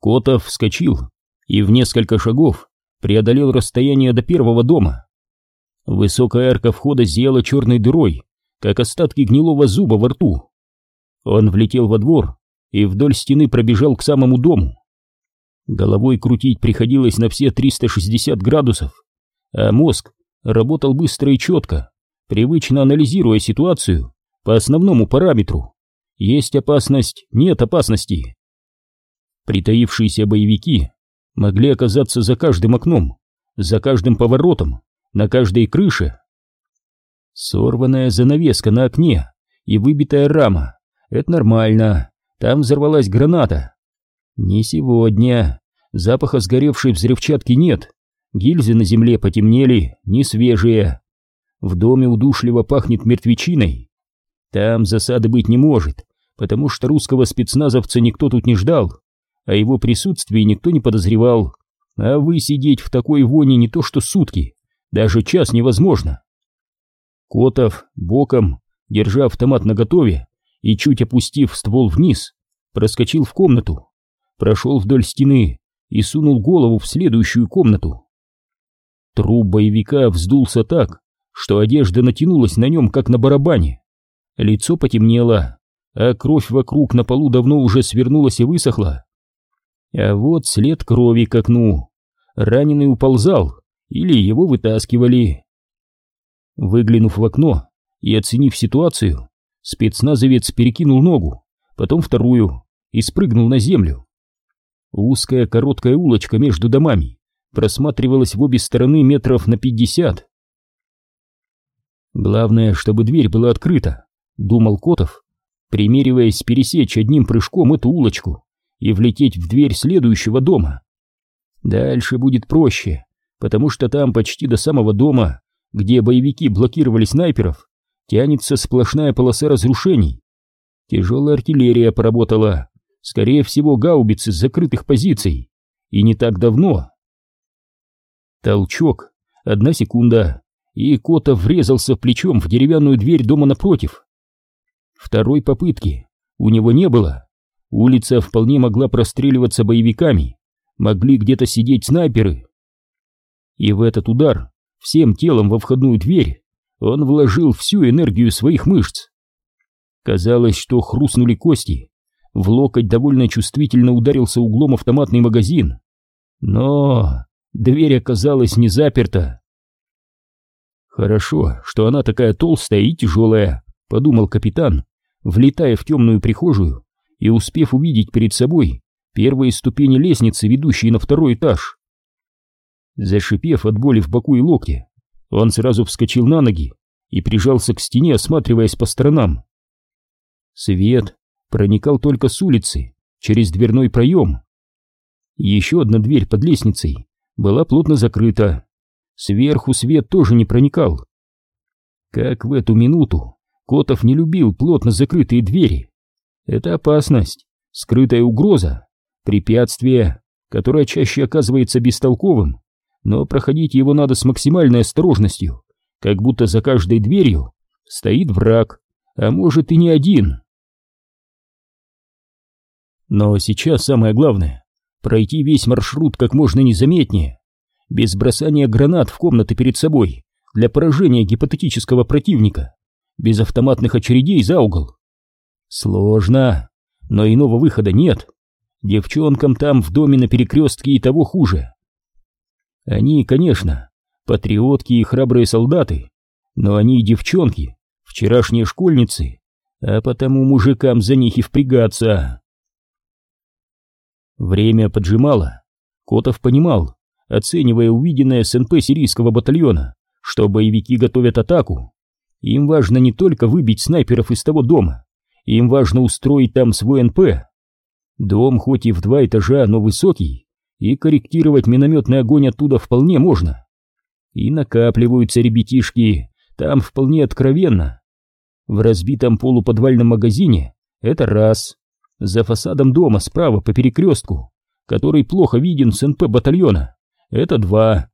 Котов вскочил и в несколько шагов преодолел расстояние до первого дома. Высокая арка входа зияла черной дырой, как остатки гнилого зуба во рту. Он влетел во двор и вдоль стены пробежал к самому дому. Головой крутить приходилось на все 360 градусов, а мозг работал быстро и четко, привычно анализируя ситуацию по основному параметру. Есть опасность, нет опасности. Притаившиеся боевики могли оказаться за каждым окном, за каждым поворотом, на каждой крыше. Сорванная занавеска на окне и выбитая рама — это нормально, там взорвалась граната. Не сегодня, запаха сгоревшей взрывчатки нет, гильзы на земле потемнели, не свежие. В доме удушливо пахнет мертвечиной. Там засады быть не может, потому что русского спецназовца никто тут не ждал. о его присутствии никто не подозревал, а вы сидеть в такой воне не то что сутки, даже час невозможно. Котов боком, держа автомат наготове и чуть опустив ствол вниз, проскочил в комнату, прошел вдоль стены и сунул голову в следующую комнату. Труп боевика вздулся так, что одежда натянулась на нем, как на барабане. Лицо потемнело, а кровь вокруг на полу давно уже свернулась и высохла. А вот след крови к окну. Раненый уползал, или его вытаскивали. Выглянув в окно и оценив ситуацию, спецназовец перекинул ногу, потом вторую и спрыгнул на землю. Узкая короткая улочка между домами просматривалась в обе стороны метров на пятьдесят. Главное, чтобы дверь была открыта, думал Котов, примериваясь пересечь одним прыжком эту улочку и влететь в дверь следующего дома. Дальше будет проще, потому что там почти до самого дома, где боевики блокировали снайперов, тянется сплошная полоса разрушений. Тяжелая артиллерия поработала, скорее всего гаубицы с закрытых позиций, и не так давно. Толчок, одна секунда, и Кота врезался плечом в деревянную дверь дома напротив. Второй попытки у него не было. Улица вполне могла простреливаться боевиками, могли где-то сидеть снайперы. И в этот удар, всем телом во входную дверь, он вложил всю энергию своих мышц. Казалось, что хрустнули кости, в локоть довольно чувствительно ударился углом автоматный магазин. Но дверь оказалась не заперта. Хорошо, что она такая толстая и тяжелая, подумал капитан, влетая в темную прихожую и успев увидеть перед собой первые ступени лестницы, ведущие на второй этаж. Зашипев от боли в боку и локте, он сразу вскочил на ноги и прижался к стене, осматриваясь по сторонам. Свет проникал только с улицы, через дверной проем. Еще одна дверь под лестницей была плотно закрыта, Сверху свет тоже не проникал. Как в эту минуту Котов не любил плотно закрытые двери. Это опасность, скрытая угроза, препятствие, которое чаще оказывается бестолковым, но проходить его надо с максимальной осторожностью, как будто за каждой дверью стоит враг, а может и не один. Но сейчас самое главное — пройти весь маршрут как можно незаметнее без бросания гранат в комнаты перед собой для поражения гипотетического противника, без автоматных очередей за угол. Сложно, но иного выхода нет. Девчонкам там в доме на перекрестке и того хуже. Они, конечно, патриотки и храбрые солдаты, но они девчонки, вчерашние школьницы, а потому мужикам за них и впрягаться. Время поджимало. Котов понимал, оценивая увиденное СНП сирийского батальона, что боевики готовят атаку. Им важно не только выбить снайперов из того дома, им важно устроить там свой НП. Дом хоть и в два этажа, но высокий, и корректировать минометный огонь оттуда вполне можно. И накапливаются ребятишки, там вполне откровенно. В разбитом полуподвальном магазине это раз. За фасадом дома справа по перекрестку, который плохо виден с НП батальона, это два.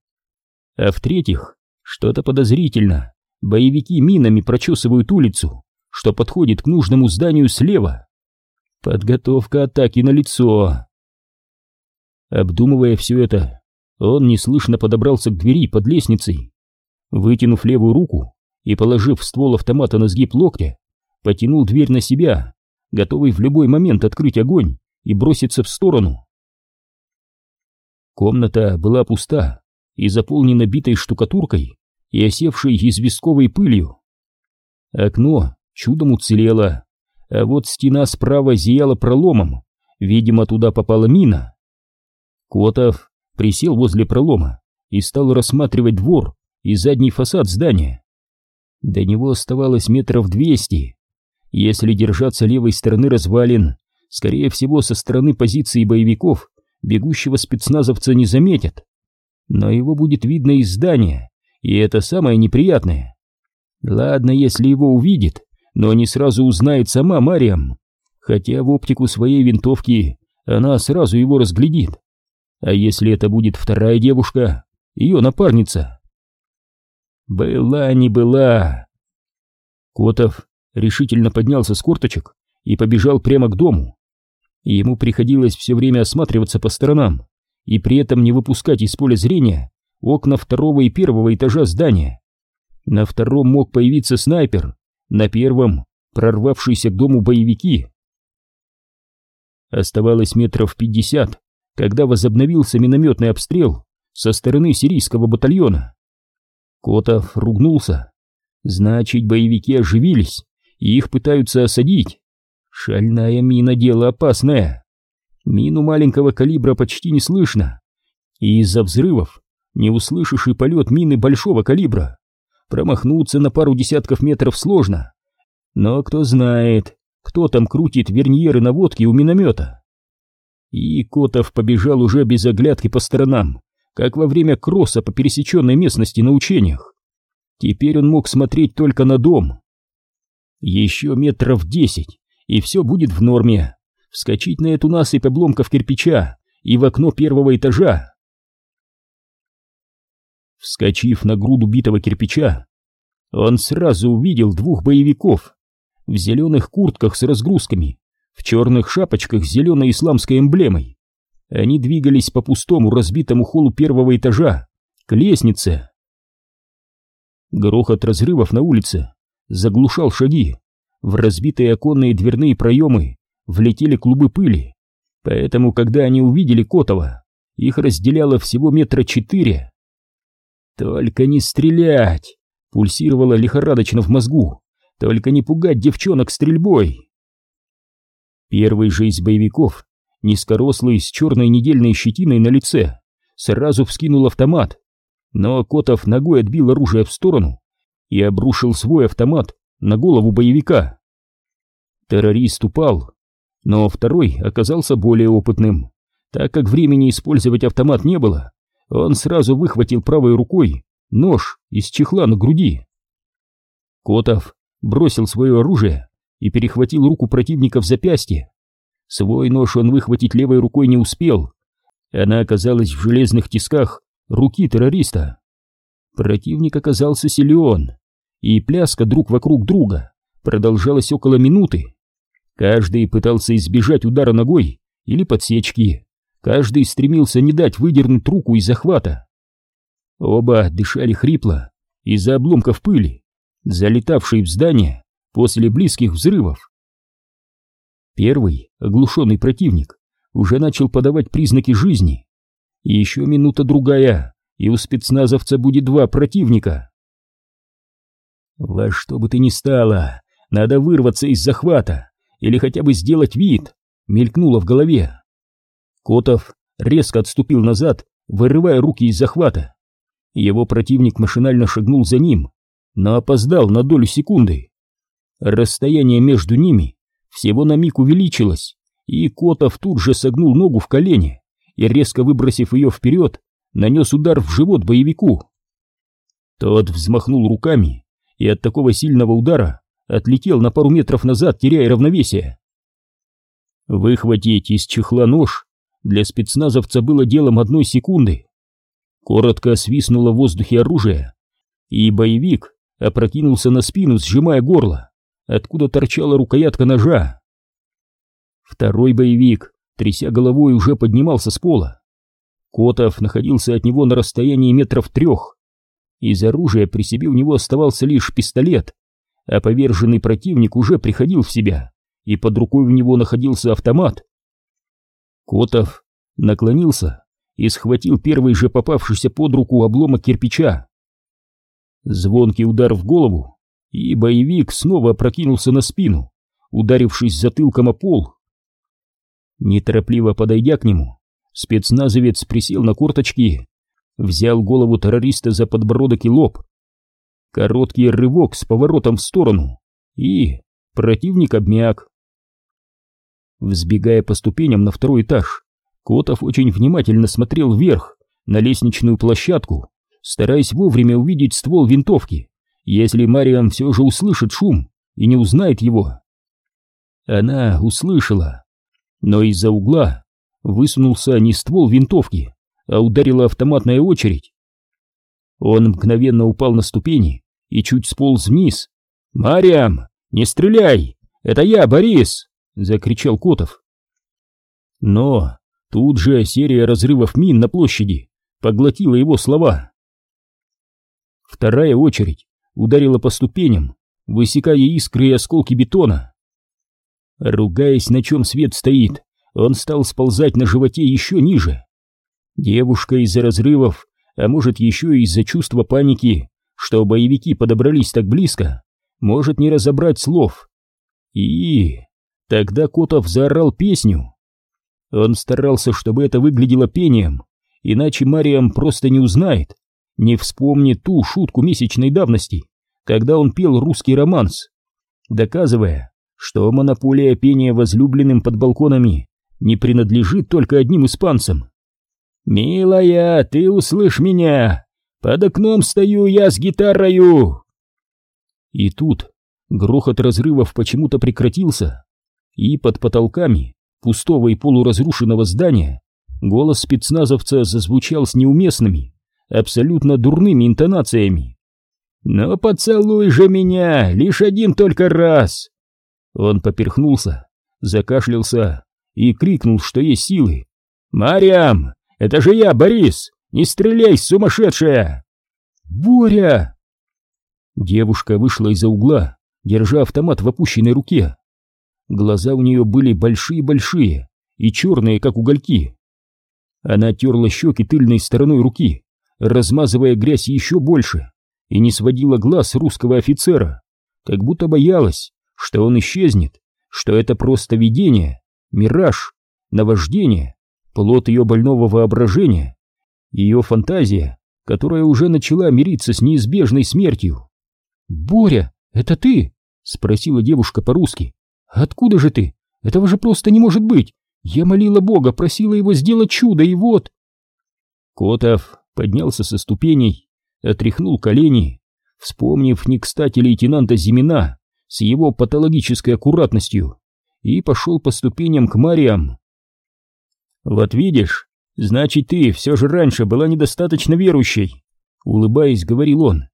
А в-третьих, что-то подозрительно. Боевики минами прочесывают улицу, что подходит к нужному зданию слева. Подготовка атаки на лицо. Обдумывая все это, он неслышно подобрался к двери под лестницей. Вытянув левую руку и положив ствол автомата на сгиб локтя, потянул дверь на себя, готовый в любой момент открыть огонь и броситься в сторону. Комната была пуста и заполнена битой штукатуркой и осевшей известковой пылью. Окно чудом уцелело, а вот стена справа зияла проломом, видимо, туда попала мина. Котов присел возле пролома и стал рассматривать двор и задний фасад здания. До него оставалось метров двести. Если держаться левой стороны развалин, скорее всего, со стороны позиции боевиков бегущего спецназовца не заметят. Но его будет видно из здания, и это самое неприятное. Ладно, если его увидит, но не сразу узнает сама Мариам, хотя в оптику своей винтовки она сразу его разглядит. А если это будет вторая девушка, ее напарница? Была не была. Котов решительно поднялся с корточек и побежал прямо к дому. Ему приходилось все время осматриваться по сторонам и при этом не выпускать из поля зрения окна второго и первого этажа здания. На втором мог появиться снайпер, на первом — прорвавшиеся к дому боевики. Оставалось метров пятьдесят, когда возобновился минометный обстрел со стороны сирийского батальона. Котов ругнулся. Значит, боевики оживились, и их пытаются осадить. Шальная мина — дело опасное. Мину маленького калибра почти не слышно, и из-за взрывов не услышишь и полет мины большого калибра. Промахнуться на пару десятков метров сложно. Но кто знает, кто там крутит верньеры наводки у миномета. И Котов побежал уже без оглядки по сторонам, как во время кросса по пересеченной местности на учениях. Теперь он мог смотреть только на дом. Еще метров десять, и все будет в норме. Вскочить на эту насыпь обломков кирпича и в окно первого этажа. Вскочив на груду битого кирпича, он сразу увидел двух боевиков в зеленых куртках с разгрузками, в черных шапочках с зеленой исламской эмблемой. Они двигались по пустому разбитому холлу первого этажа, к лестнице. Грохот разрывов на улице заглушал шаги. В разбитые оконные дверные проемы влетели клубы пыли, поэтому, когда они увидели Котова, их разделяло всего метра четыре. «Только не стрелять!» — пульсировало лихорадочно в мозгу. «Только не пугать девчонок стрельбой!» Первый же из боевиков низкорослый, с черной недельной щетиной на лице, сразу вскинул автомат, но Котов ногой отбил оружие в сторону и обрушил свой автомат на голову боевика. Террорист упал, но второй оказался более опытным. Так как времени использовать автомат не было, он сразу выхватил правой рукой нож из чехла на груди. Котов бросил свое оружие и перехватил руку противника в запястье. Свой нож он выхватить левой рукой не успел. Она оказалась в железных тисках руки террориста. Противник оказался силен, и пляска друг вокруг друга продолжалась около минуты. Каждый пытался избежать удара ногой или подсечки. Каждый стремился не дать выдернуть руку из захвата. Оба дышали хрипло из-за обломков пыли, залетавшей в здание после близких взрывов. Первый, оглушенный противник, уже начал подавать признаки жизни. Еще минута-другая, и у спецназовца будет два противника. Во что бы ты ни стало, надо вырваться из захвата, или хотя бы сделать вид, мелькнуло в голове. Котов резко отступил назад, вырывая руки из захвата. Его противник машинально шагнул за ним, но опоздал на долю секунды. Расстояние между ними всего на миг увеличилась, и Котов тут же согнул ногу в колени и, резко выбросив ее вперед, нанес удар в живот боевику. Тот взмахнул руками и от такого сильного удара отлетел на пару метров назад, теряя равновесие. Выхватить из чехла нож для спецназовца было делом одной секунды. Коротко свистнуло в воздухе оружие, и боевик опрокинулся на спину, сжимая горло откуда торчала рукоятка ножа. Второй боевик, тряся головой, уже поднимался с пола. Котов находился от него на расстоянии метров трех. Из оружия при себе у него оставался лишь пистолет, а поверженный противник уже приходил в себя, и под рукой у него находился автомат. Котов наклонился и схватил первый же попавшийся под руку обломок кирпича. Звонкий удар в голову и боевик снова опрокинулся на спину, ударившись затылком о пол. Неторопливо подойдя к нему, спецназовец присел на корточки, взял голову террориста за подбородок и лоб. Короткий рывок с поворотом в сторону, и противник обмяк. Взбегая по ступеням на второй этаж, Котов очень внимательно смотрел вверх, на лестничную площадку, стараясь вовремя увидеть ствол винтовки если Мариам все же услышит шум и не узнает его. Она услышала, но из-за угла высунулся не ствол винтовки, а ударила автоматная очередь. Он мгновенно упал на ступени и чуть сполз вниз. «Мариам, не стреляй! Это я, Борис!» — закричал Котов. Но тут же серия разрывов мин на площади поглотила его слова. Вторая очередь ударила по ступеням, высекая искры и осколки бетона. Ругаясь, на чем свет стоит, он стал сползать на животе еще ниже. Девушка из-за разрывов, а может еще и из-за чувства паники, что боевики подобрались так близко, может не разобрать слов. И тогда Котов заорал песню. Он старался, чтобы это выглядело пением, иначе Мариам просто не узнает, не вспомнит ту шутку месячной давности, когда он пел русский романс, доказывая, что монополия пения возлюбленным под балконами не принадлежит только одним испанцам. «Милая, ты услышь меня! Под окном стою я с гитарою!» И тут грохот разрывов почему-то прекратился, и под потолками пустого и полуразрушенного здания голос спецназовца зазвучал с неуместными, абсолютно дурными интонациями. «Но поцелуй же меня, лишь один только раз!» Он поперхнулся, закашлялся и крикнул, что есть силы. «Мариам, это же я, Борис! Не стреляй, сумасшедшая!» «Боря!» Девушка вышла из-за угла, держа автомат в опущенной руке. Глаза у нее были большие-большие и черные, как угольки. Она терла щеки тыльной стороной руки, размазывая грязь еще больше, и не сводила глаз русского офицера, как будто боялась, что он исчезнет, что это просто видение, мираж, наваждение плод ее больного воображения, ее фантазия, которая уже начала мириться с неизбежной смертью. «Боря, это ты?» — спросила девушка по-русски. «Откуда же ты? Этого же просто не может быть! Я молила Бога, просила его сделать чудо, и вот...» Котов поднялся со ступеней, отряхнул колени, вспомнив не кстати лейтенанта Зимина с его патологической аккуратностью, и пошел по ступеням к Мариам. «Вот видишь, значит, ты все же раньше была недостаточно верующей», — улыбаясь, говорил он.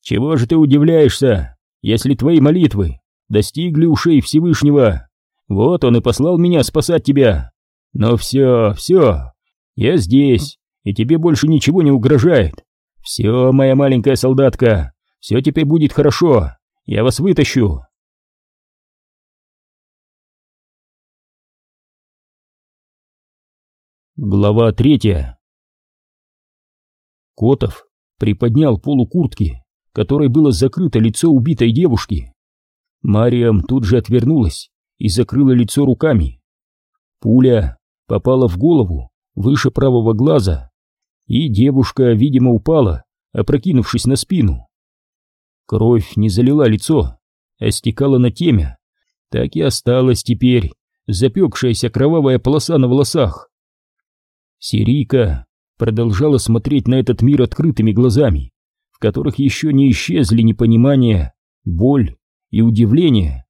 «Чего же ты удивляешься, если твои молитвы достигли ушей Всевышнего? Вот он и послал меня спасать тебя. Но все, все, я здесь, и тебе больше ничего не угрожает. Все, моя маленькая солдатка, все теперь будет хорошо, я вас вытащу». Глава третья Котов приподнял полу куртки, которой было закрыто лицо убитой девушки. Мариам тут же отвернулась и закрыла лицо руками. Пуля попала в голову выше правого глаза, и девушка, видимо, упала, опрокинувшись на спину. Кровь не залила лицо, а стекала на темя. Так и осталась теперь запекшаяся кровавая полоса на волосах. Сирийка продолжала смотреть на этот мир открытыми глазами, в которых еще не исчезли непонимание, боль и удивление.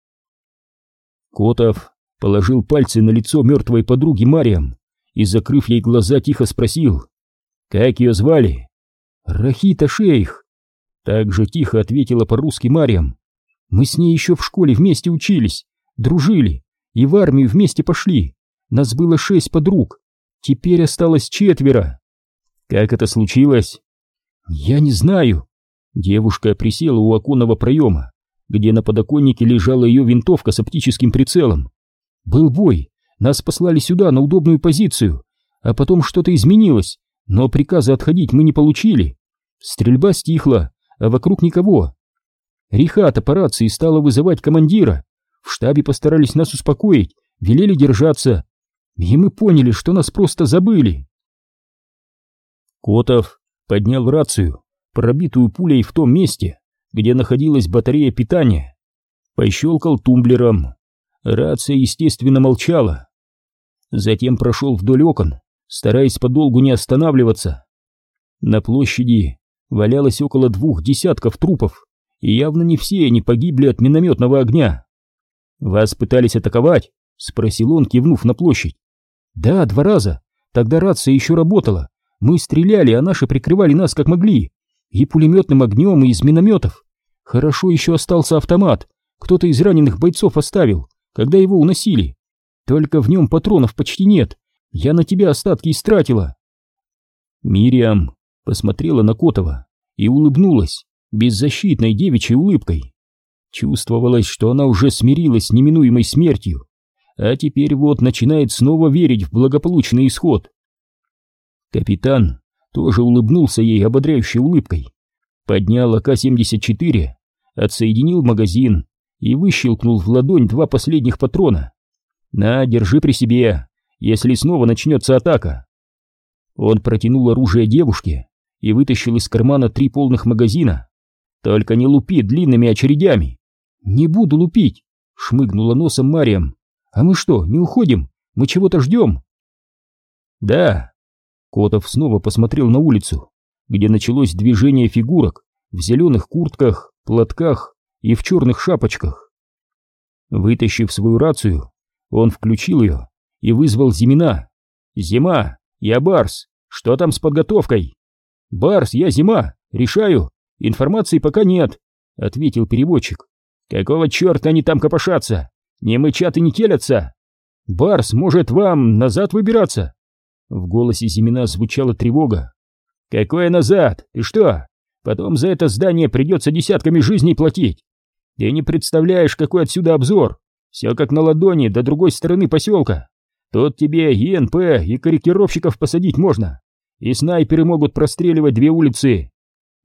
Котов положил пальцы на лицо мертвой подруги Мариам и, закрыв ей глаза, тихо спросил, «Как ее звали?» «Рахита Шейх», — так же тихо ответила по-русски Мариам. «Мы с ней еще в школе вместе учились, дружили и в армию вместе пошли. Нас было шесть подруг, Теперь осталось четверо. Как это случилось? Я не знаю. Девушка присела у оконного проема, где на подоконнике лежала ее винтовка с оптическим прицелом. Был бой, нас послали сюда на удобную позицию, а потом что-то изменилось, но приказа отходить мы не получили. Стрельба стихла, а вокруг никого. Рихата по рации стала вызывать командира. В штабе постарались нас успокоить, велели держаться, и мы поняли, что нас просто забыли. Котов поднял рацию, пробитую пулей в том месте, где находилась батарея питания, пощелкал тумблером. Рация, естественно, молчала. Затем прошел вдоль окон, стараясь подолгу не останавливаться. На площади валялось около двух десятков трупов, и явно не все они погибли от минометного огня. «Вас пытались атаковать?» — спросил он, кивнув на площадь. Да, два раза. Тогда рация еще работала. Мы стреляли, а наши прикрывали нас как могли. И пулеметным огнем, и из минометов. Хорошо еще остался автомат. Кто-то из раненых бойцов оставил, когда его уносили. Только в нем патронов почти нет. Я на тебя остатки истратила. Мириам посмотрела на Котова и улыбнулась беззащитной девичьей улыбкой. Чувствовалось, что она уже смирилась с неминуемой смертью, а теперь вот начинает снова верить в благополучный исход. Капитан тоже улыбнулся ей ободряющей улыбкой, поднял АК-74, отсоединил магазин и выщелкнул в ладонь два последних патрона. «На, держи при себе, если снова начнется атака». Он протянул оружие девушке и вытащил из кармана три полных магазина. «Только не лупи длинными очередями!» «Не буду лупить!» — шмыгнула носом Мариам. «А мы что, не уходим? Мы чего-то ждем?» «Да». Котов снова посмотрел на улицу, где началось движение фигурок в зеленых куртках, платках и в черных шапочках. Вытащив свою рацию, он включил ее и вызвал Зимина. «Зима, я Барс, что там с подготовкой?» «Барс, я Зима, решаю, информации пока нет», — ответил переводчик. «Какого черта они там копошатся? Не мычат и не телятся? Барс, может, вам назад выбираться?» В голосе Зимина звучала тревога. «Какое назад? Ты что? Потом за это здание придется десятками жизней платить. Ты не представляешь, какой отсюда обзор. Все как на ладони до другой стороны поселка. Тут тебе и НП, и корректировщиков посадить можно. И снайперы могут простреливать две улицы.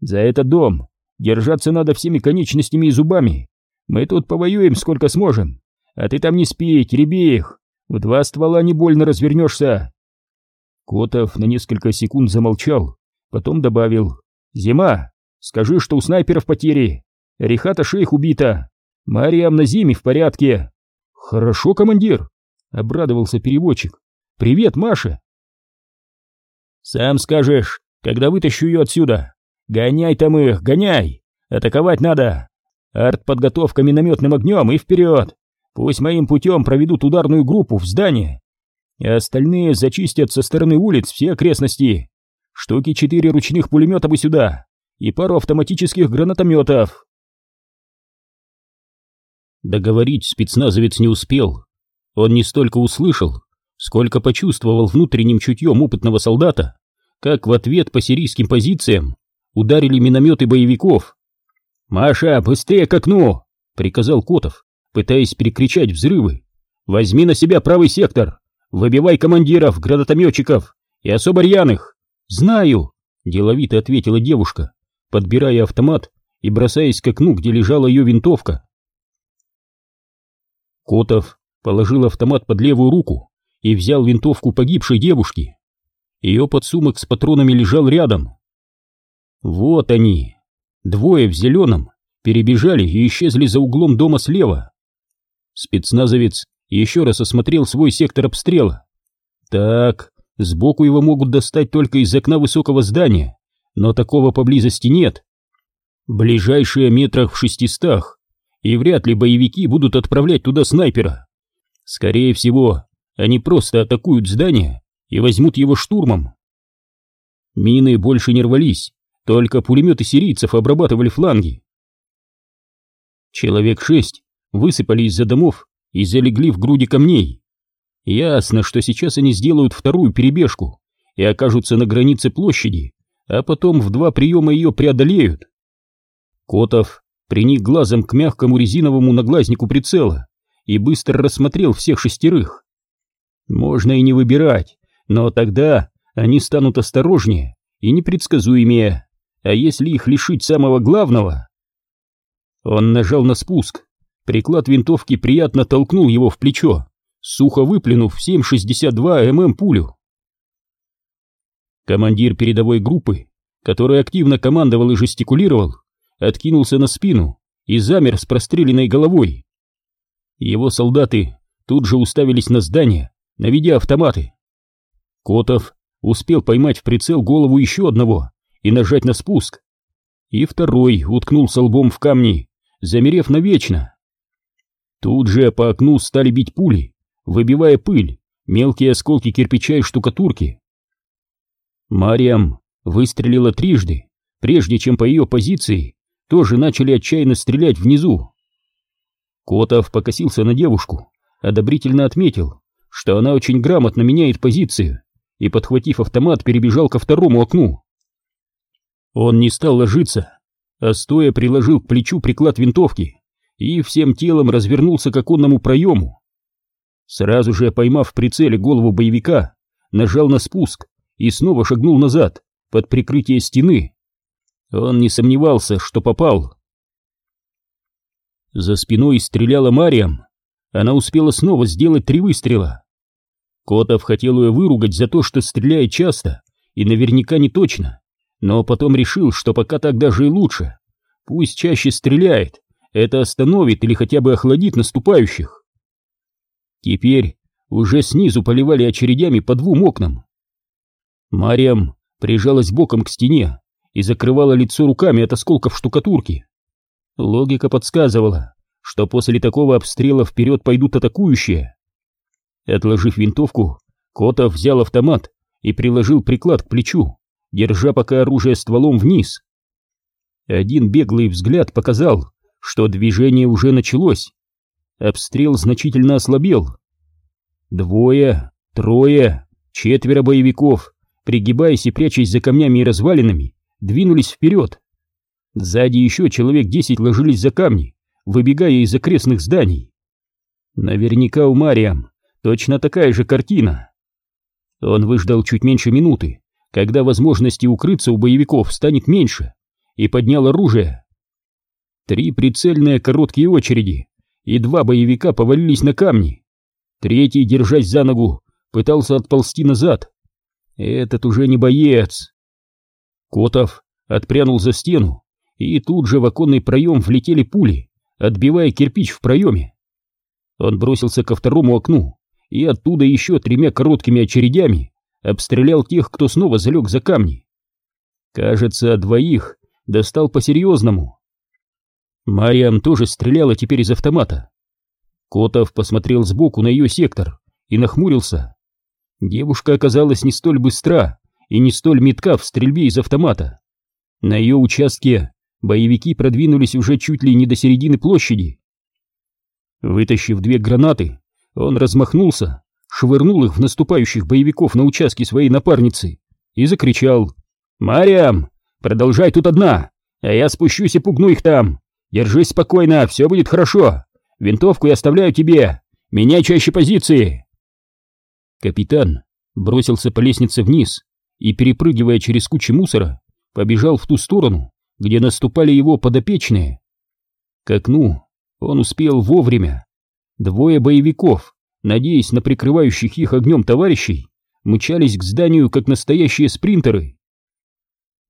За этот дом держаться надо всеми конечностями и зубами. Мы тут повоюем сколько сможем. А ты там не спи, тереби их. В два ствола не больно развернешься. Котов на несколько секунд замолчал, потом добавил. «Зима, скажи, что у снайперов потери. Рихата шейх убита. Мариам на зиме в порядке». «Хорошо, командир», — обрадовался переводчик. «Привет, Маша». «Сам скажешь, когда вытащу ее отсюда. Гоняй там их, гоняй. Атаковать надо. Артподготовка минометным огнем и вперед. Пусть моим путем проведут ударную группу в здание. И остальные зачистят со стороны улиц все окрестности. Штуки четыре ручных пулемета бы сюда. И пару автоматических гранатометов. Договорить спецназовец не успел. Он не столько услышал, сколько почувствовал внутренним чутьем опытного солдата, как в ответ по сирийским позициям ударили минометы боевиков, «Маша, быстрее к окну!» — приказал Котов, пытаясь перекричать взрывы. «Возьми на себя правый сектор! Выбивай командиров, гранатометчиков и особо рьяных!» «Знаю!» — деловито ответила девушка, подбирая автомат и бросаясь к окну, где лежала ее винтовка. Котов положил автомат под левую руку и взял винтовку погибшей девушки. Ее подсумок с патронами лежал рядом. Вот они, Двое в зеленом перебежали и исчезли за углом дома слева. Спецназовец еще раз осмотрел свой сектор обстрела. Так, сбоку его могут достать только из окна высокого здания, но такого поблизости нет. Ближайшие метрах в шестистах, и вряд ли боевики будут отправлять туда снайпера. Скорее всего, они просто атакуют здание и возьмут его штурмом. Мины больше не рвались, только пулеметы сирийцев обрабатывали фланги. Человек шесть высыпали из-за домов и залегли в груди камней. Ясно, что сейчас они сделают вторую перебежку и окажутся на границе площади, а потом в два приема ее преодолеют. Котов приник глазом к мягкому резиновому наглазнику прицела и быстро рассмотрел всех шестерых. Можно и не выбирать, но тогда они станут осторожнее и непредсказуемее. А если их лишить самого главного? Он нажал на спуск. Приклад винтовки приятно толкнул его в плечо, сухо выплюнув 7,62 мм пулю. Командир передовой группы, который активно командовал и жестикулировал, откинулся на спину и замер с простреленной головой. Его солдаты тут же уставились на здание, наведя автоматы. Котов успел поймать в прицел голову еще одного, и нажать на спуск. И второй уткнулся лбом в камни, замерев навечно. Тут же по окну стали бить пули, выбивая пыль мелкие осколки кирпича и штукатурки. Мариам выстрелила трижды, прежде чем по ее позиции тоже начали отчаянно стрелять внизу. Котов покосился на девушку, одобрительно отметил, что она очень грамотно меняет позицию, и, подхватив автомат, перебежал ко второму окну. Он не стал ложиться, а стоя приложил к плечу приклад винтовки и всем телом развернулся к оконному проему. Сразу же, поймав в прицеле голову боевика, нажал на спуск и снова шагнул назад, под прикрытие стены. Он не сомневался, что попал. За спиной стреляла Мариам. Она успела снова сделать три выстрела. Котов хотел ее выругать за то, что стреляет часто и наверняка не точно, но потом решил, что пока так даже и лучше. Пусть чаще стреляет, это остановит или хотя бы охладит наступающих. Теперь уже снизу поливали очередями по двум окнам. Мариам прижалась боком к стене и закрывала лицо руками от осколков штукатурки. Логика подсказывала, что после такого обстрела вперед пойдут атакующие. Отложив винтовку, Котов взял автомат и приложил приклад к плечу, держа пока оружие стволом вниз. Один беглый взгляд показал, что движение уже началось. Обстрел значительно ослабел. Двое, трое, четверо боевиков, пригибаясь и прячась за камнями и развалинами, двинулись вперед. Сзади еще человек десять ложились за камни, выбегая из окрестных зданий. Наверняка у Мариам точно такая же картина. Он выждал чуть меньше минуты, когда возможности укрыться у боевиков станет меньше, и поднял оружие. Три прицельные короткие очереди, и два боевика повалились на камни. Третий, держась за ногу, пытался отползти назад. Этот уже не боец. Котов отпрянул за стену, и тут же в оконный проем влетели пули, отбивая кирпич в проеме. Он бросился ко второму окну, и оттуда еще тремя короткими очередями обстрелял тех, кто снова залег за камни. Кажется, двоих достал по-серьезному. Мариам тоже стреляла теперь из автомата. Котов посмотрел сбоку на ее сектор и нахмурился. Девушка оказалась не столь быстра и не столь метка в стрельбе из автомата. На ее участке боевики продвинулись уже чуть ли не до середины площади. Вытащив две гранаты, он размахнулся, швырнул их в наступающих боевиков на участке своей напарницы и закричал «Мариам, продолжай тут одна, а я спущусь и пугну их там!» Держись спокойно, все будет хорошо. Винтовку я оставляю тебе. Меняй чаще позиции. Капитан бросился по лестнице вниз и, перепрыгивая через кучу мусора, побежал в ту сторону, где наступали его подопечные. К окну он успел вовремя. Двое боевиков, надеясь на прикрывающих их огнем товарищей, мчались к зданию, как настоящие спринтеры.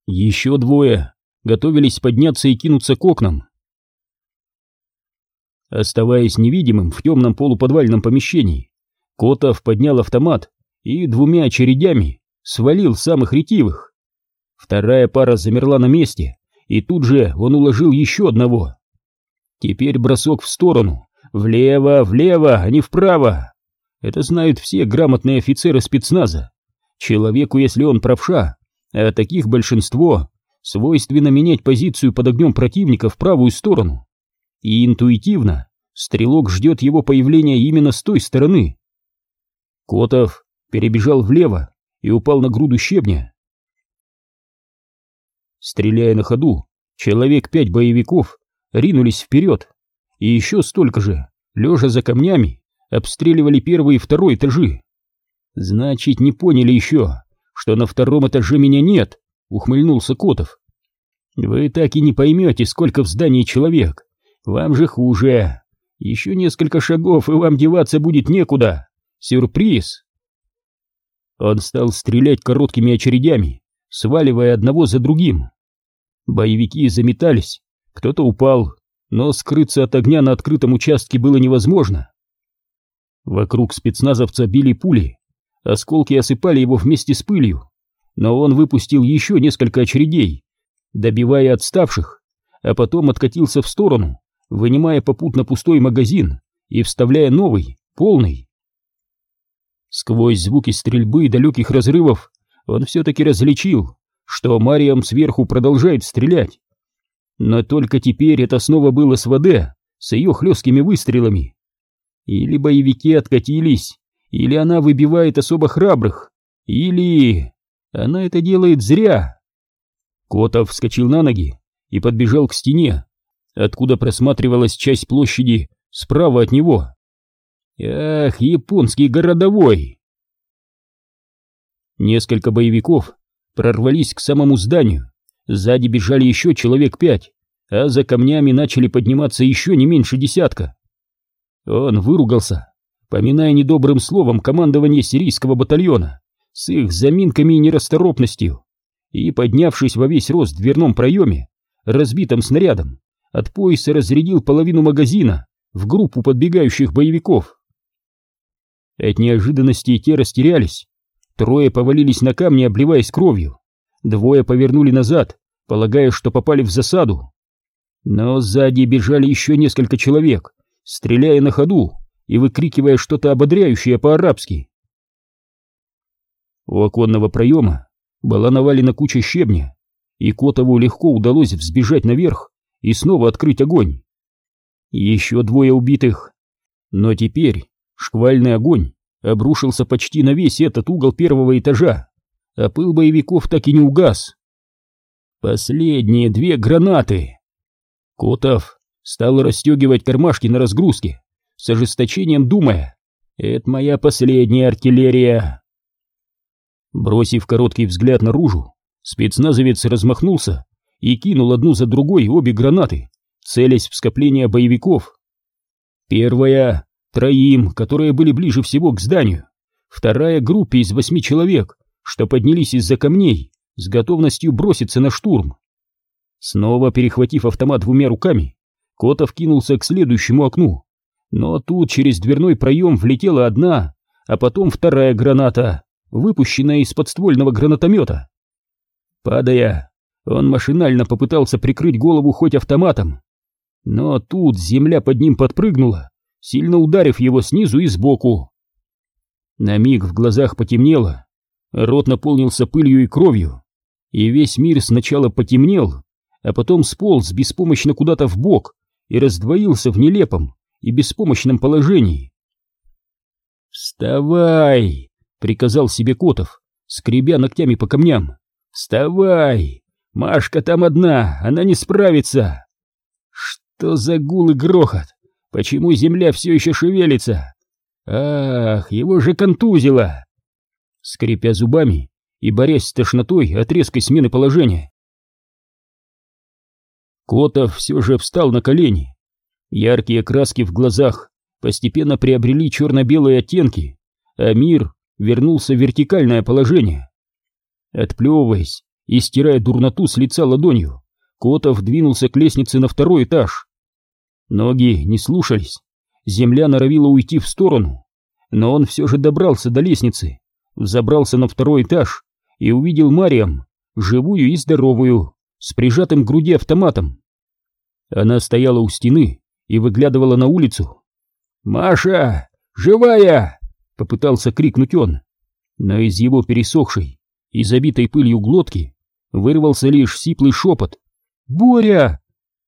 Еще двое готовились подняться и кинуться к окнам, Оставаясь невидимым в темном полуподвальном помещении, Котов поднял автомат и двумя очередями свалил самых ретивых. Вторая пара замерла на месте, и тут же он уложил еще одного. Теперь бросок в сторону, влево, влево, а не вправо. Это знают все грамотные офицеры спецназа. Человеку, если он правша, а таких большинство, свойственно менять позицию под огнем противника в правую сторону и интуитивно стрелок ждет его появления именно с той стороны. Котов перебежал влево и упал на груду щебня. Стреляя на ходу, человек пять боевиков ринулись вперед, и еще столько же, лежа за камнями, обстреливали первый и второй этажи. Значит, не поняли еще, что на втором этаже меня нет, ухмыльнулся Котов. Вы так и не поймете, сколько в здании человек. Вам же хуже. Еще несколько шагов, и вам деваться будет некуда. Сюрприз. Он стал стрелять короткими очередями, сваливая одного за другим. Боевики заметались, кто-то упал, но скрыться от огня на открытом участке было невозможно. Вокруг спецназовца били пули, осколки осыпали его вместе с пылью, но он выпустил еще несколько очередей, добивая отставших, а потом откатился в сторону, вынимая попутно пустой магазин и вставляя новый, полный. Сквозь звуки стрельбы и далеких разрывов он все-таки различил, что Мариам сверху продолжает стрелять. Но только теперь это снова было СВД с ее хлесткими выстрелами. Или боевики откатились, или она выбивает особо храбрых, или она это делает зря. Котов вскочил на ноги и подбежал к стене, откуда просматривалась часть площади справа от него. Ах, японский городовой! Несколько боевиков прорвались к самому зданию, сзади бежали еще человек пять, а за камнями начали подниматься еще не меньше десятка. Он выругался, поминая недобрым словом командование сирийского батальона с их заминками и нерасторопностью, и, поднявшись во весь рост в дверном проеме, разбитым снарядом, от пояса разрядил половину магазина в группу подбегающих боевиков. От неожиданности те растерялись. Трое повалились на камни, обливаясь кровью. Двое повернули назад, полагая, что попали в засаду. Но сзади бежали еще несколько человек, стреляя на ходу и выкрикивая что-то ободряющее по-арабски. У оконного проема была навалена куча щебня, и Котову легко удалось взбежать наверх и снова открыть огонь. Еще двое убитых. Но теперь Шквальный огонь обрушился почти на весь этот угол первого этажа, а пыл боевиков так и не угас. Последние две гранаты. Котов стал расстегивать кармашки на разгрузке, с ожесточением думая, это моя последняя артиллерия. Бросив короткий взгляд наружу, спецназовец размахнулся и кинул одну за другой обе гранаты, целясь в скопление боевиков. Первая троим, которые были ближе всего к зданию, вторая группе из восьми человек, что поднялись из-за камней, с готовностью броситься на штурм. Снова перехватив автомат двумя руками, Котов кинулся к следующему окну, но тут через дверной проем влетела одна, а потом вторая граната, выпущенная из подствольного гранатомета. Падая, он машинально попытался прикрыть голову хоть автоматом, но тут земля под ним подпрыгнула, сильно ударив его снизу и сбоку. На миг в глазах потемнело, рот наполнился пылью и кровью, и весь мир сначала потемнел, а потом сполз беспомощно куда-то в бок и раздвоился в нелепом и беспомощном положении. «Вставай!» — приказал себе Котов, скребя ногтями по камням. «Вставай! Машка там одна, она не справится!» «Что за гул и грохот? Почему земля все еще шевелится? Ах, его же контузило! Скрипя зубами и борясь с тошнотой от резкой смены положения. Котов все же встал на колени. Яркие краски в глазах постепенно приобрели черно-белые оттенки, а мир вернулся в вертикальное положение. Отплевываясь и стирая дурноту с лица ладонью, Котов двинулся к лестнице на второй этаж. Ноги не слушались, земля норовила уйти в сторону, но он все же добрался до лестницы, взобрался на второй этаж и увидел Мариам, живую и здоровую, с прижатым к груди автоматом. Она стояла у стены и выглядывала на улицу. «Маша! Живая!» — попытался крикнуть он, но из его пересохшей и забитой пылью глотки вырвался лишь сиплый шепот. «Боря!»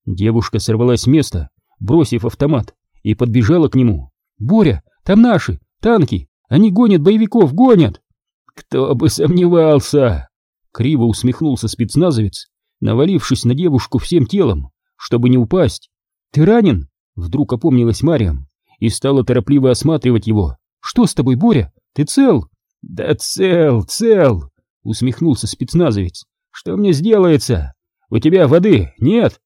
Девушка сорвалась с места бросив автомат, и подбежала к нему. «Боря, там наши, танки, они гонят боевиков, гонят!» «Кто бы сомневался!» Криво усмехнулся спецназовец, навалившись на девушку всем телом, чтобы не упасть. «Ты ранен?» Вдруг опомнилась Мариам и стала торопливо осматривать его. «Что с тобой, Боря? Ты цел?» «Да цел, цел!» Усмехнулся спецназовец. «Что мне сделается? У тебя воды нет?»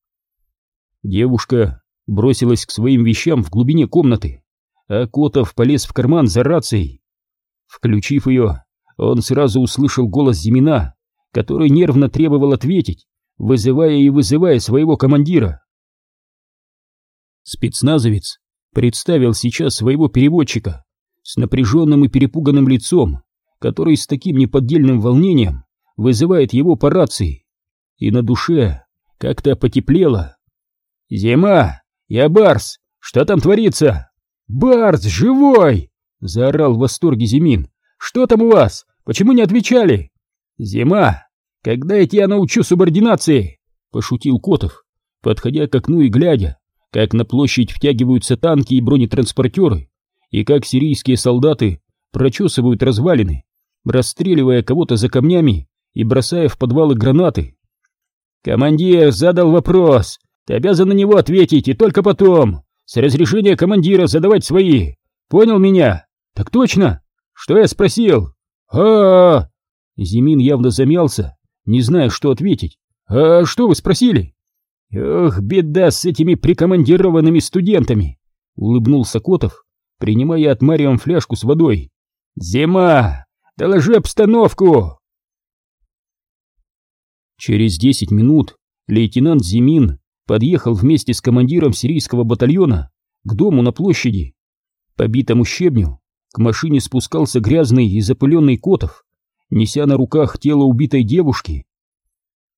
Девушка бросилась к своим вещам в глубине комнаты, а Котов полез в карман за рацией. Включив ее, он сразу услышал голос Зимина, который нервно требовал ответить, вызывая и вызывая своего командира. Спецназовец представил сейчас своего переводчика с напряженным и перепуганным лицом, который с таким неподдельным волнением вызывает его по рации, и на душе как-то потеплело. «Зима, «Я Барс! Что там творится?» «Барс, живой!» — заорал в восторге Зимин. «Что там у вас? Почему не отвечали?» «Зима! Когда я тебя научу субординации?» — пошутил Котов, подходя к окну и глядя, как на площадь втягиваются танки и бронетранспортеры, и как сирийские солдаты прочесывают развалины, расстреливая кого-то за камнями и бросая в подвалы гранаты. «Командир задал вопрос, ты обязан на него ответить, и только потом, с разрешения командира задавать свои. Понял меня?» «Так точно! Что я спросил?» а, -а, -а Зимин явно замялся, не зная, что ответить. «А что вы спросили?» «Ох, беда с этими прикомандированными студентами!» — улыбнулся Котов, принимая от Мариам фляжку с водой. «Зима! Доложи обстановку!» Через десять минут лейтенант Зимин подъехал вместе с командиром сирийского батальона к дому на площади. По битому щебню к машине спускался грязный и запыленный Котов, неся на руках тело убитой девушки.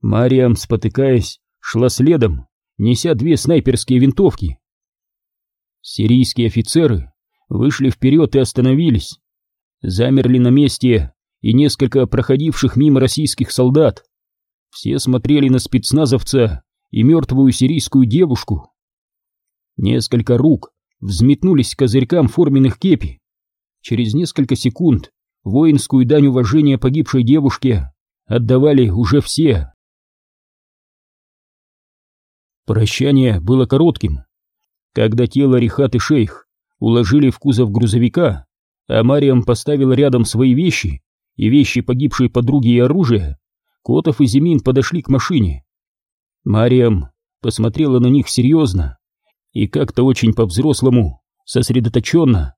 Мариам, спотыкаясь, шла следом, неся две снайперские винтовки. Сирийские офицеры вышли вперед и остановились. Замерли на месте и несколько проходивших мимо российских солдат. Все смотрели на спецназовца и мертвую сирийскую девушку. Несколько рук взметнулись к козырькам форменных кепи. Через несколько секунд воинскую дань уважения погибшей девушке отдавали уже все. Прощание было коротким. Когда тело Рихат и Шейх уложили в кузов грузовика, а Мариам поставила рядом свои вещи и вещи погибшей подруги и оружие, Котов и Зимин подошли к машине. Мариам посмотрела на них серьезно и как-то очень по-взрослому, сосредоточенно.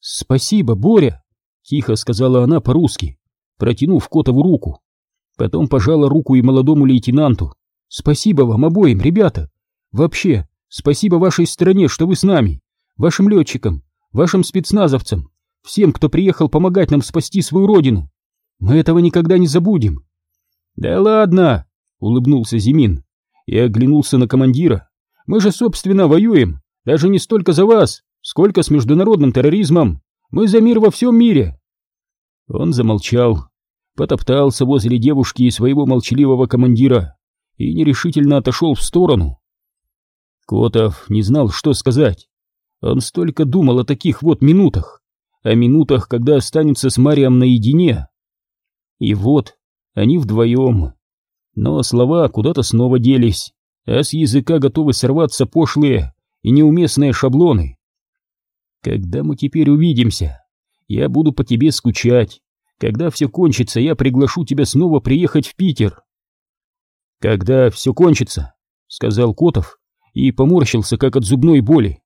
«Спасибо, Боря!» — тихо сказала она по-русски, протянув Котову руку. Потом пожала руку и молодому лейтенанту. «Спасибо вам обоим, ребята! Вообще, спасибо вашей стране, что вы с нами, вашим летчикам, вашим спецназовцам, всем, кто приехал помогать нам спасти свою родину. Мы этого никогда не забудем!» «Да ладно!» — улыбнулся Зимин и оглянулся на командира. «Мы же, собственно, воюем, даже не столько за вас, сколько с международным терроризмом. Мы за мир во всем мире!» Он замолчал, потоптался возле девушки и своего молчаливого командира и нерешительно отошел в сторону. Котов не знал, что сказать. Он столько думал о таких вот минутах, о минутах, когда останется с Марием наедине. И вот они вдвоем. Но слова куда-то снова делись, а с языка готовы сорваться пошлые и неуместные шаблоны. Когда мы теперь увидимся, я буду по тебе скучать. Когда все кончится, я приглашу тебя снова приехать в Питер. Когда все кончится, сказал Котов и поморщился, как от зубной боли.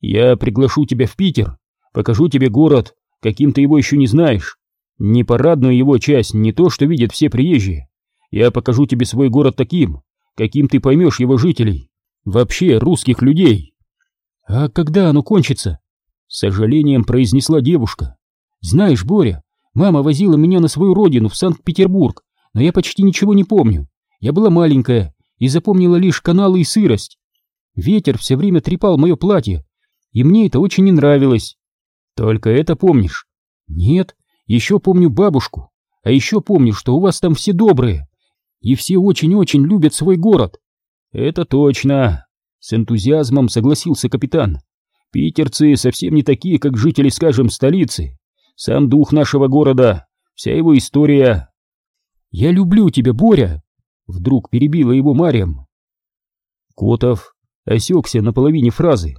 Я приглашу тебя в Питер, покажу тебе город, каким ты его еще не знаешь. Не парадную его часть, не то, что видят все приезжие. Я покажу тебе свой город таким, каким ты поймешь его жителей. Вообще русских людей. А когда оно кончится? С сожалением произнесла девушка. Знаешь, Боря, мама возила меня на свою родину в Санкт-Петербург, но я почти ничего не помню. Я была маленькая и запомнила лишь каналы и сырость. Ветер все время трепал мое платье, и мне это очень не нравилось. Только это помнишь? Нет, еще помню бабушку, а еще помню, что у вас там все добрые, и все очень-очень любят свой город. Это точно, с энтузиазмом согласился капитан. Питерцы совсем не такие, как жители, скажем, столицы. Сам дух нашего города, вся его история. Я люблю тебя, Боря, вдруг перебила его Мариам. Котов осекся на половине фразы.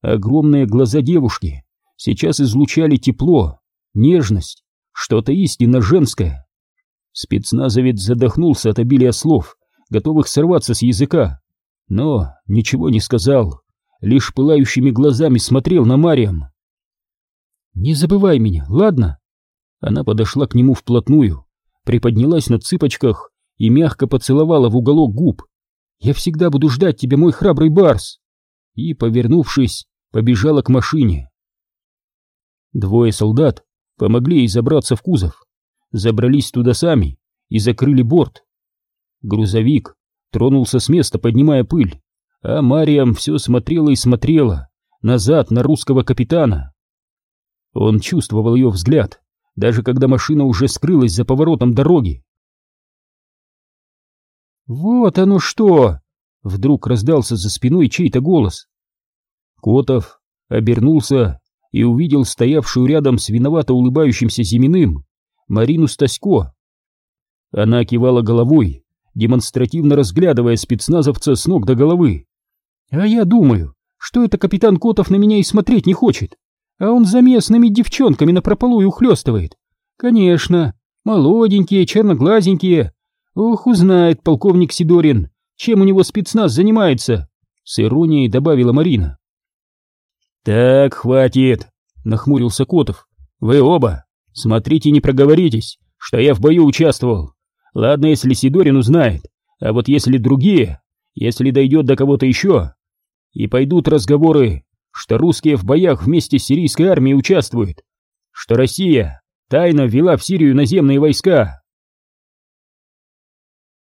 Огромные глаза девушки сейчас излучали тепло, нежность, что-то истинно женское. Спецназовец задохнулся от обилия слов, готовых сорваться с языка, но ничего не сказал, лишь пылающими глазами смотрел на Мариам. «Не забывай меня, ладно?» Она подошла к нему вплотную, приподнялась на цыпочках и мягко поцеловала в уголок губ. «Я всегда буду ждать тебя, мой храбрый барс!» И, повернувшись, побежала к машине. Двое солдат помогли ей забраться в кузов, забрались туда сами и закрыли борт. Грузовик тронулся с места, поднимая пыль, а Мариам все смотрела и смотрела назад на русского капитана. Он чувствовал ее взгляд, даже когда машина уже скрылась за поворотом дороги. «Вот оно что!» — вдруг раздался за спиной чей-то голос. Котов обернулся и увидел стоявшую рядом с виновато улыбающимся Зиминым Марину Стасько. Она кивала головой, демонстративно разглядывая спецназовца с ног до головы. «А я думаю, что это капитан Котов на меня и смотреть не хочет, а он за местными девчонками напропалую ухлёстывает. Конечно, молоденькие, черноглазенькие. Ох, узнает полковник Сидорин, чем у него спецназ занимается», — с иронией добавила Марина. «Так, хватит!» — нахмурился Котов. «Вы оба! Смотрите, не проговоритесь, что я в бою участвовал. Ладно, если Сидорин узнает, а вот если другие, если дойдет до кого-то еще, и пойдут разговоры, что русские в боях вместе с сирийской армией участвуют, что Россия тайно ввела в Сирию наземные войска,